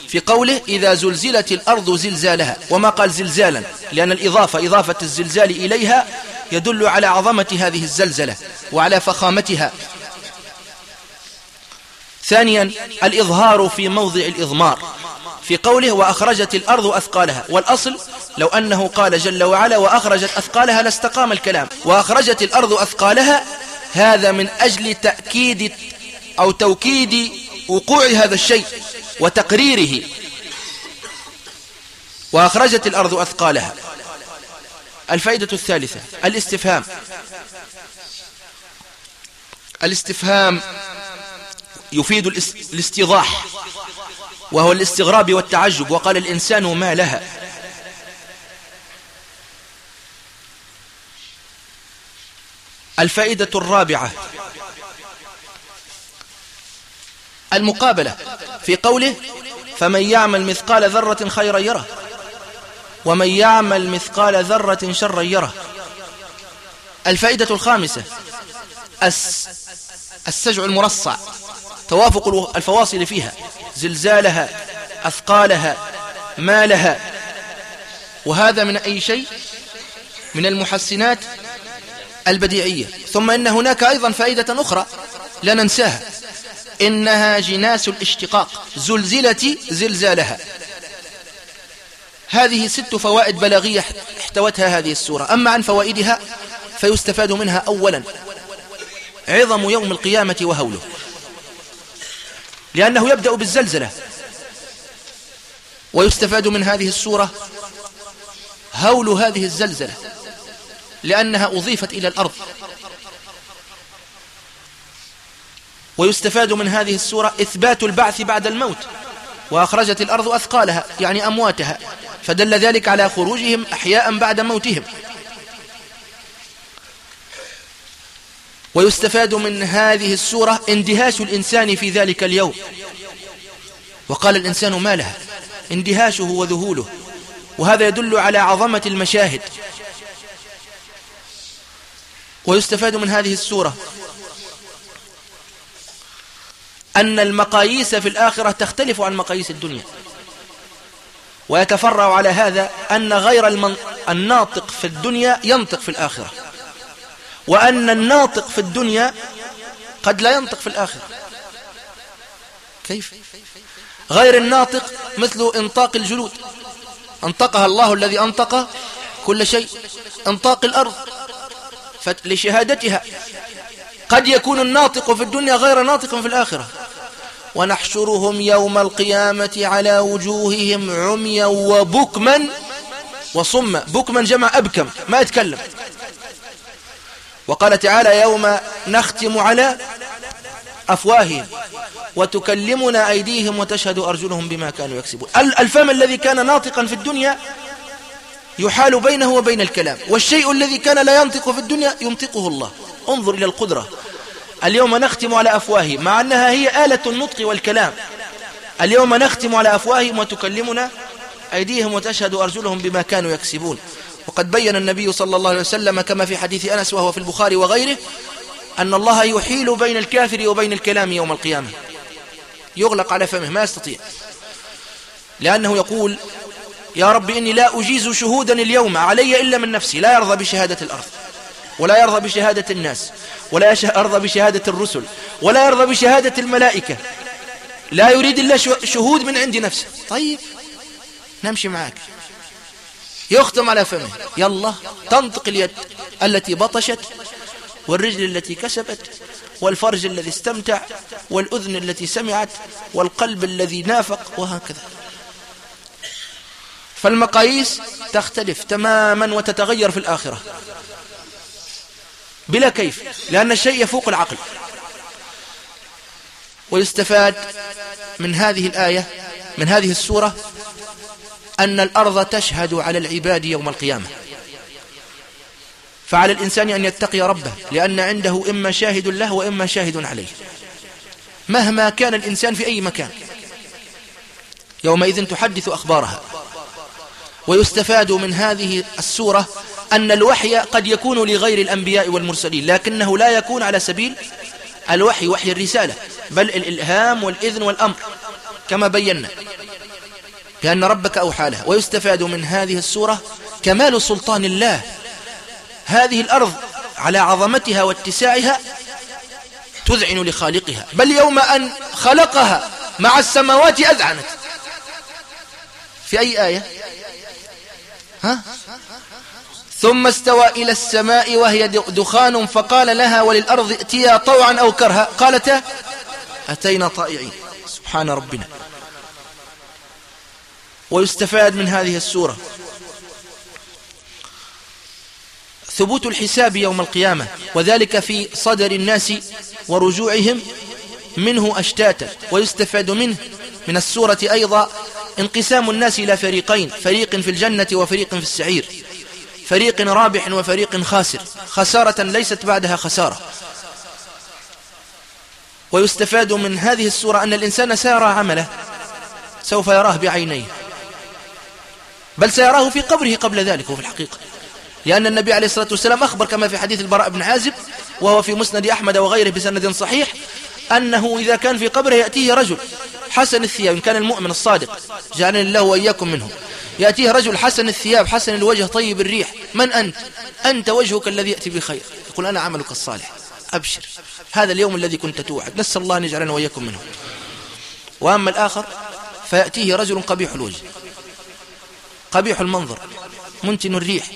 في قوله إذا زلزلت الأرض زلزالها. وما قال زلزالا؟ لأن الإضافة إضافة الزلزال إليها يدل على عظمة هذه الزلزلة وعلى فخامتها. ثانيا الإظهار في موضع الإضمار. في قوله وأخرجت الأرض أثقالها. والأصل لو أنه قال جل وعلا وأخرجت أثقالها لاستقام الكلام. وأخرجت الأرض أثقالها هذا من أجل تأكيد أو توكيد وقوع هذا الشيء وتقريره. وأخرجت الأرض أثقالها. الفائدة الثالثة الاستفهام. الاستفهام يفيد الاستيضاح وهو الاستغراب والتعجب وقال الإنسان ما لها. الفائدة الرابعة المقابلة في قوله فمن يعمل مثقال ذرة خيرا يره ومن يعمل مثقال ذرة شرا يره. الفائدة الخامسة السجع المرصع توافق الفواصل فيها زلزالها أثقالها مالها. وهذا من أي شيء؟ من المحسنات البديعية. ثم إن هناك أيضا فائدة أخرى لا ننساها. إنها جناس الاشتقاق زلزلة زلزالها. هذه ست فوائد بلاغية احتوتها هذه السورة. أما عن فوائدها فيستفاد منها أولا عظم يوم القيامة وهوله. لأنه يبدأ بالزلزلة. ويستفاد من هذه السورة هول هذه الزلزلة لأنها أضيفت إلى الأرض. ويستفاد من هذه السورة إثبات البعث بعد الموت وأخرجت الأرض أثقالها يعني أمواتها فدل ذلك على خروجهم أحياء بعد موتهم. ويستفاد من هذه السورة اندهاش الإنسان في ذلك اليوم. وقال الإنسان ما لها؟ اندهاشه وذهوله. وهذا يدل على عظمة المشاهد. ويستفاد من هذه السورة أن المقاييس في الآخرة تختلف عن مقاييس الدنيا. ويتفرع على هذا أن غير المن... الناطق في الدنيا ينطق في الآخرة. وأن الناطق في الدنيا قد لا ينطق في الآخرة. كيف؟ غير الناطق مثل إنطاق الجلود. أنطقها الله الذي أنطق كل شيء. إنطاق الأرض. لشهادتها. قد يكون الناطق في الدنيا غير ناطق في الآخرة. ونحشرهم يوم القيامة على وجوههم عميا وبكما وصما. بكما جمع أبكم ما يتكلم. وقال تعالى يوم نختم على أفواههم وتكلمنا أيديهم وتشهد أرجلهم بما كانوا يكسبون. الفم الذي كان ناطقا في الدنيا يحال بينه وبين الكلام والشيء الذي كان لا ينطق في الدنيا ينطقه الله. انظر إلى القدرة. اليوم نختم على أفواههم مع أنها هي آلة النطق والكلام. اليوم نختم على أفواههم وتكلمنا أيديهم وتشهد أرجلهم بما كانوا يكسبون. وقد بين النبي صلى الله عليه وسلم كما في حديث أنس وهو في البخاري وغيره أن الله يحيل بين الكافر وبين الكلام يوم القيامة. يغلق على فمه ما يستطيع. لأنه يقول يا رب إني لا أجيز شهودا اليوم علي إلا من نفسي لا يرضى بشهادة الأرض. ولا يرضى بشهادة الناس ولا يرضى بشهادة الرسل ولا يرضى بشهادة الملائكة. لا يريد إلا شهود من عند نفسه. طيب نمشي معك يختم على فمه. يلا تنطق اليد التي بطشت والرجل التي كسبت والفرج الذي استمتع والأذن التي سمعت والقلب الذي نافق وهكذا. فالمقاييس تختلف تماما وتتغير في الآخرة. بلا كيف لأن الشيء يفوق العقل. ويستفاد من هذه الآية من هذه السورة أن الأرض تشهد على العباد يوم القيامة. فعلى الإنسان أن يتقي ربه لأن عنده إما شاهد له وإما شاهد عليه. مهما كان الإنسان في أي مكان يومئذ تحدث أخبارها. ويستفاد من هذه السورة أن الوحي قد يكون لغير الأنبياء والمرسلين لكنه لا يكون على سبيل الوحي وحي الرسالة بل الإلهام والإذن والأمر كما بينا بأن ربك أوحى له ويستفاد من هذه السورة كمال سلطان الله. هذه الأرض على عظمتها واتساعها تذعن لخالقها بل يوم أن خلقها مع السماوات أذعنت. في أي آية؟ ها؟ ثم استوى إلى السماء وهي دخان فقال لها وللأرض ائتيا طوعا أو كرها. قالتا أتينا طائعين. سبحان ربنا. ويستفاد من هذه السورة. ثبوت الحساب يوم القيامة وذلك في صدر الناس ورجوعهم منه أشتاتا. ويستفاد منه من السورة أيضا انقسام الناس إلى فريقين فريق في الجنة وفريق في السعير. فريق رابح وفريق خاسر خسارة ليست بعدها خسارة. ويستفاد من هذه السورة أن الإنسان سيرى عمله سوف يراه بعينيه. بل سيراه في قبره قبل ذلك وفي الحقيقة. لأن النبي عليه الصلاة والسلام أخبر كما في حديث البراء بن عازب وهو في مسند أحمد وغيره بسند صحيح أنه إذا كان في قبره يأتيه رجل حسن الثياب إن كان المؤمن الصادق جعلني الله وإياكم منه. يأتيه رجل حسن الثياب حسن الوجه طيب الريح. من أنت؟ أنت وجهك الذي يأتي بخير. يقول أنا عملك الصالح. أبشر. هذا اليوم الذي كنت توعد. نسأل الله أن يجعلنا وإياكم منه وأما الآخر فيأتيه رجل قبيح الوجه. قبيح المنظر. منتن الريح.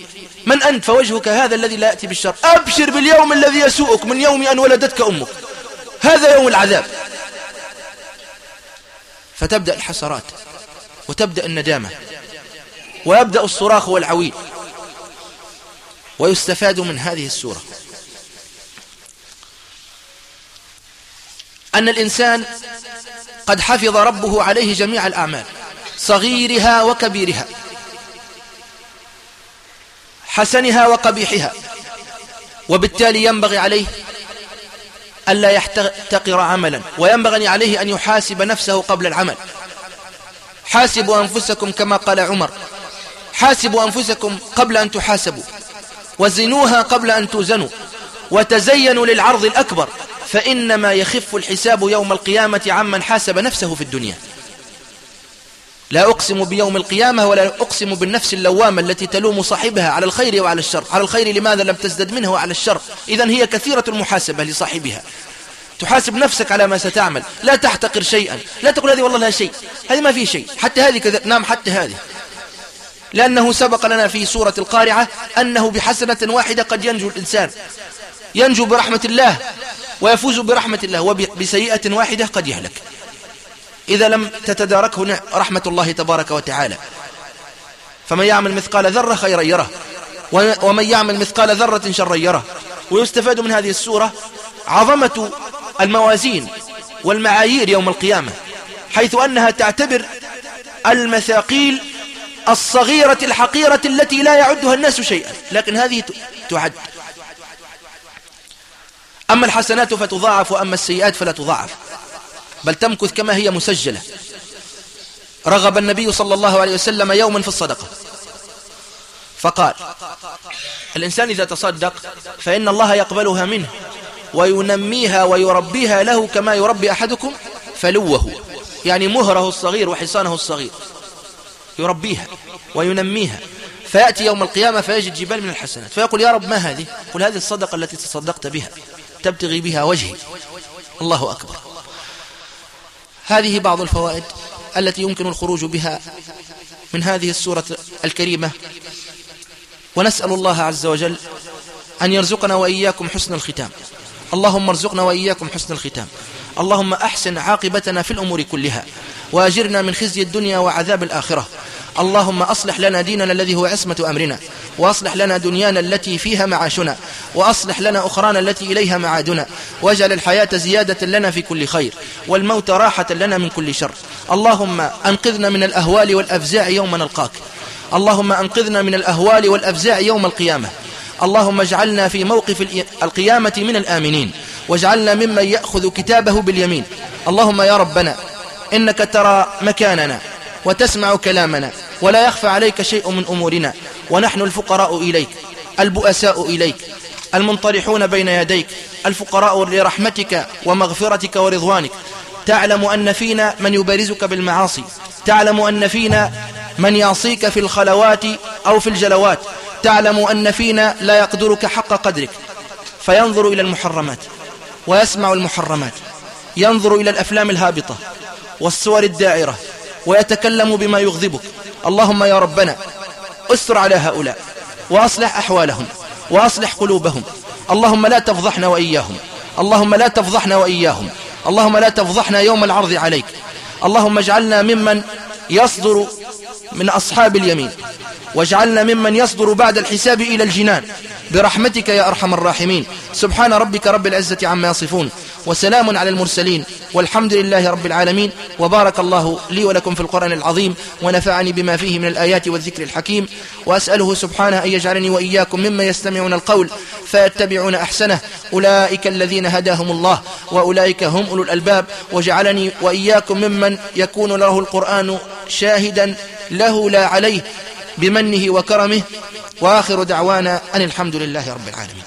من أنت؟ فوجهك هذا الذي لا يأتي بالشر. أبشر باليوم الذي يسوءك. من يوم أن ولدتك أمك. هذا يوم العذاب. فتبدأ الحسرات. وتبدأ الندامة. ويبدأ الصراخ والعويل ويستفاد من هذه السورة. أن الإنسان قد حفظ ربه عليه جميع الأعمال صغيرها وكبيرها حسنها وقبيحها وبالتالي ينبغي عليه ألا يحتقر عملا وينبغي عليه أن يحاسب نفسه قبل العمل. حاسبوا أنفسكم كما قال عمر حاسبوا أنفسكم قبل أن تحاسبوا وزنوها قبل أن توزنوا وتزينوا للعرض الأكبر فإنما يخف الحساب يوم القيامة عمن حاسب نفسه في الدنيا. لا أقسم بيوم القيامة ولا أقسم بالنفس اللوامة التي تلوم صاحبها على الخير وعلى الشر. على الخير لماذا لم تزدد منه وعلى الشر؟ إذن هي كثيرة المحاسبة لصاحبها. تحاسب نفسك على ما ستعمل. لا تحتقر شيئا. لا تقول هذه والله لا شيء. هذه ما في شيء. حتى هذه كذا. نعم حتى هذه. لأنه سبق لنا في سورة القارعة أنه بحسنة واحدة قد ينجو الإنسان. ينجو برحمة الله ويفوز برحمة الله وبسيئة واحدة قد يهلك. إذا لم تتداركه رحمة الله تبارك وتعالى. فمن يعمل مثقال ذرة خيرا يره. ومن يعمل مثقال ذرة شرا يره. ويستفاد من هذه السورة عظمة الموازين والمعايير يوم القيامة حيث أنها تعتبر المثاقيل الصغيرة الحقيرة التي لا يعدها الناس شيئا. لكن هذه تعد. أما الحسنات فتضاعف وأما السيئات فلا تضاعف. بل تمكث كما هي مسجلة. رغب النبي صلى الله عليه وسلم يوما في الصدقة. فقال الإنسان إذا تصدق فإن الله يقبلها منه وينميها ويربيها له كما يربي أحدكم فلوه. يعني مهره الصغير وحصانه الصغير. يربيها وينميها. فيأتي يوم القيامة فيجد جبال من الحسنات. فيقول يا رب ما هذه؟ قل هذه الصدقة التي تصدقت بها. تبتغي بها وجهي. الله أكبر. هذه بعض الفوائد التي يمكن الخروج بها من هذه السورة الكريمة. ونسأل الله عز وجل أن يرزقنا وإياكم حسن الختام. اللهم ارزقنا وإياكم حسن الختام. اللهم أحسن عاقبتنا في الأمور كلها وأجرنا من خزي الدنيا وعذاب الآخرة. اللهم أصلح لنا ديننا الذي هو عصمة أمرنا وأصلح لنا دنيانا التي فيها معاشنا وأصلح لنا أخرانا التي إليها معادنا. واجعل الحياة زيادة لنا في كل خير والموت راحة لنا من كل شر. اللهم أنقذنا من الأهوال والأفزاع يوم نلقاك. اللهم أنقذنا من الأهوال والأفزاع يوم القيامة. اللهم اجعلنا في موقف القيامة من الآمنين. واجعلنا ممن يأخذ كتابه باليمين. اللهم يا ربنا إنك ترى مكاننا وتسمع كلامنا ولا يخفى عليك شيء من أمورنا ونحن الفقراء إليك البؤساء إليك المنطرحون بين يديك الفقراء لرحمتك ومغفرتك ورضوانك. تعلم أن فينا من يبارزك بالمعاصي. تعلم أن فينا من يعصيك في الخلوات أو في الجلوات. تعلم أن فينا لا يقدرك حق قدرك. فينظر إلى المحرمات. ويسمع المحرمات ينظر إلى الأفلام الهابطة والصور الداعرة ويتكلم بما يغضبك. اللهم يا ربنا أستر على هؤلاء وأصلح أحوالهم وأصلح قلوبهم. اللهم لا تفضحنا وإياهم. اللهم لا تفضحنا وإياهم. اللهم لا تفضحنا يوم العرض عليك. اللهم اجعلنا ممن يصدر من أصحاب اليمين. واجعلنا ممن يصدر بعد الحساب إلى الجنان. برحمتك يا أرحم الراحمين. سبحان ربك رب العزة عما يصفون. وسلام على المرسلين. والحمد لله رب العالمين. وبارك الله لي ولكم في القرآن العظيم. ونفعني بما فيه من الآيات والذكر الحكيم. وأسأله سبحانه أن يجعلني وإياكم مما يستمعون القول. فيتبعون أحسنه. أولئك الذين هداهم الله. وأولئك هم أولو الألباب. وجعلني وإياكم ممن يكون له القرآن شاهدا له لا عليه. بمنه وكرمه وآخر دعوانا أن الحمد لله رب العالمين.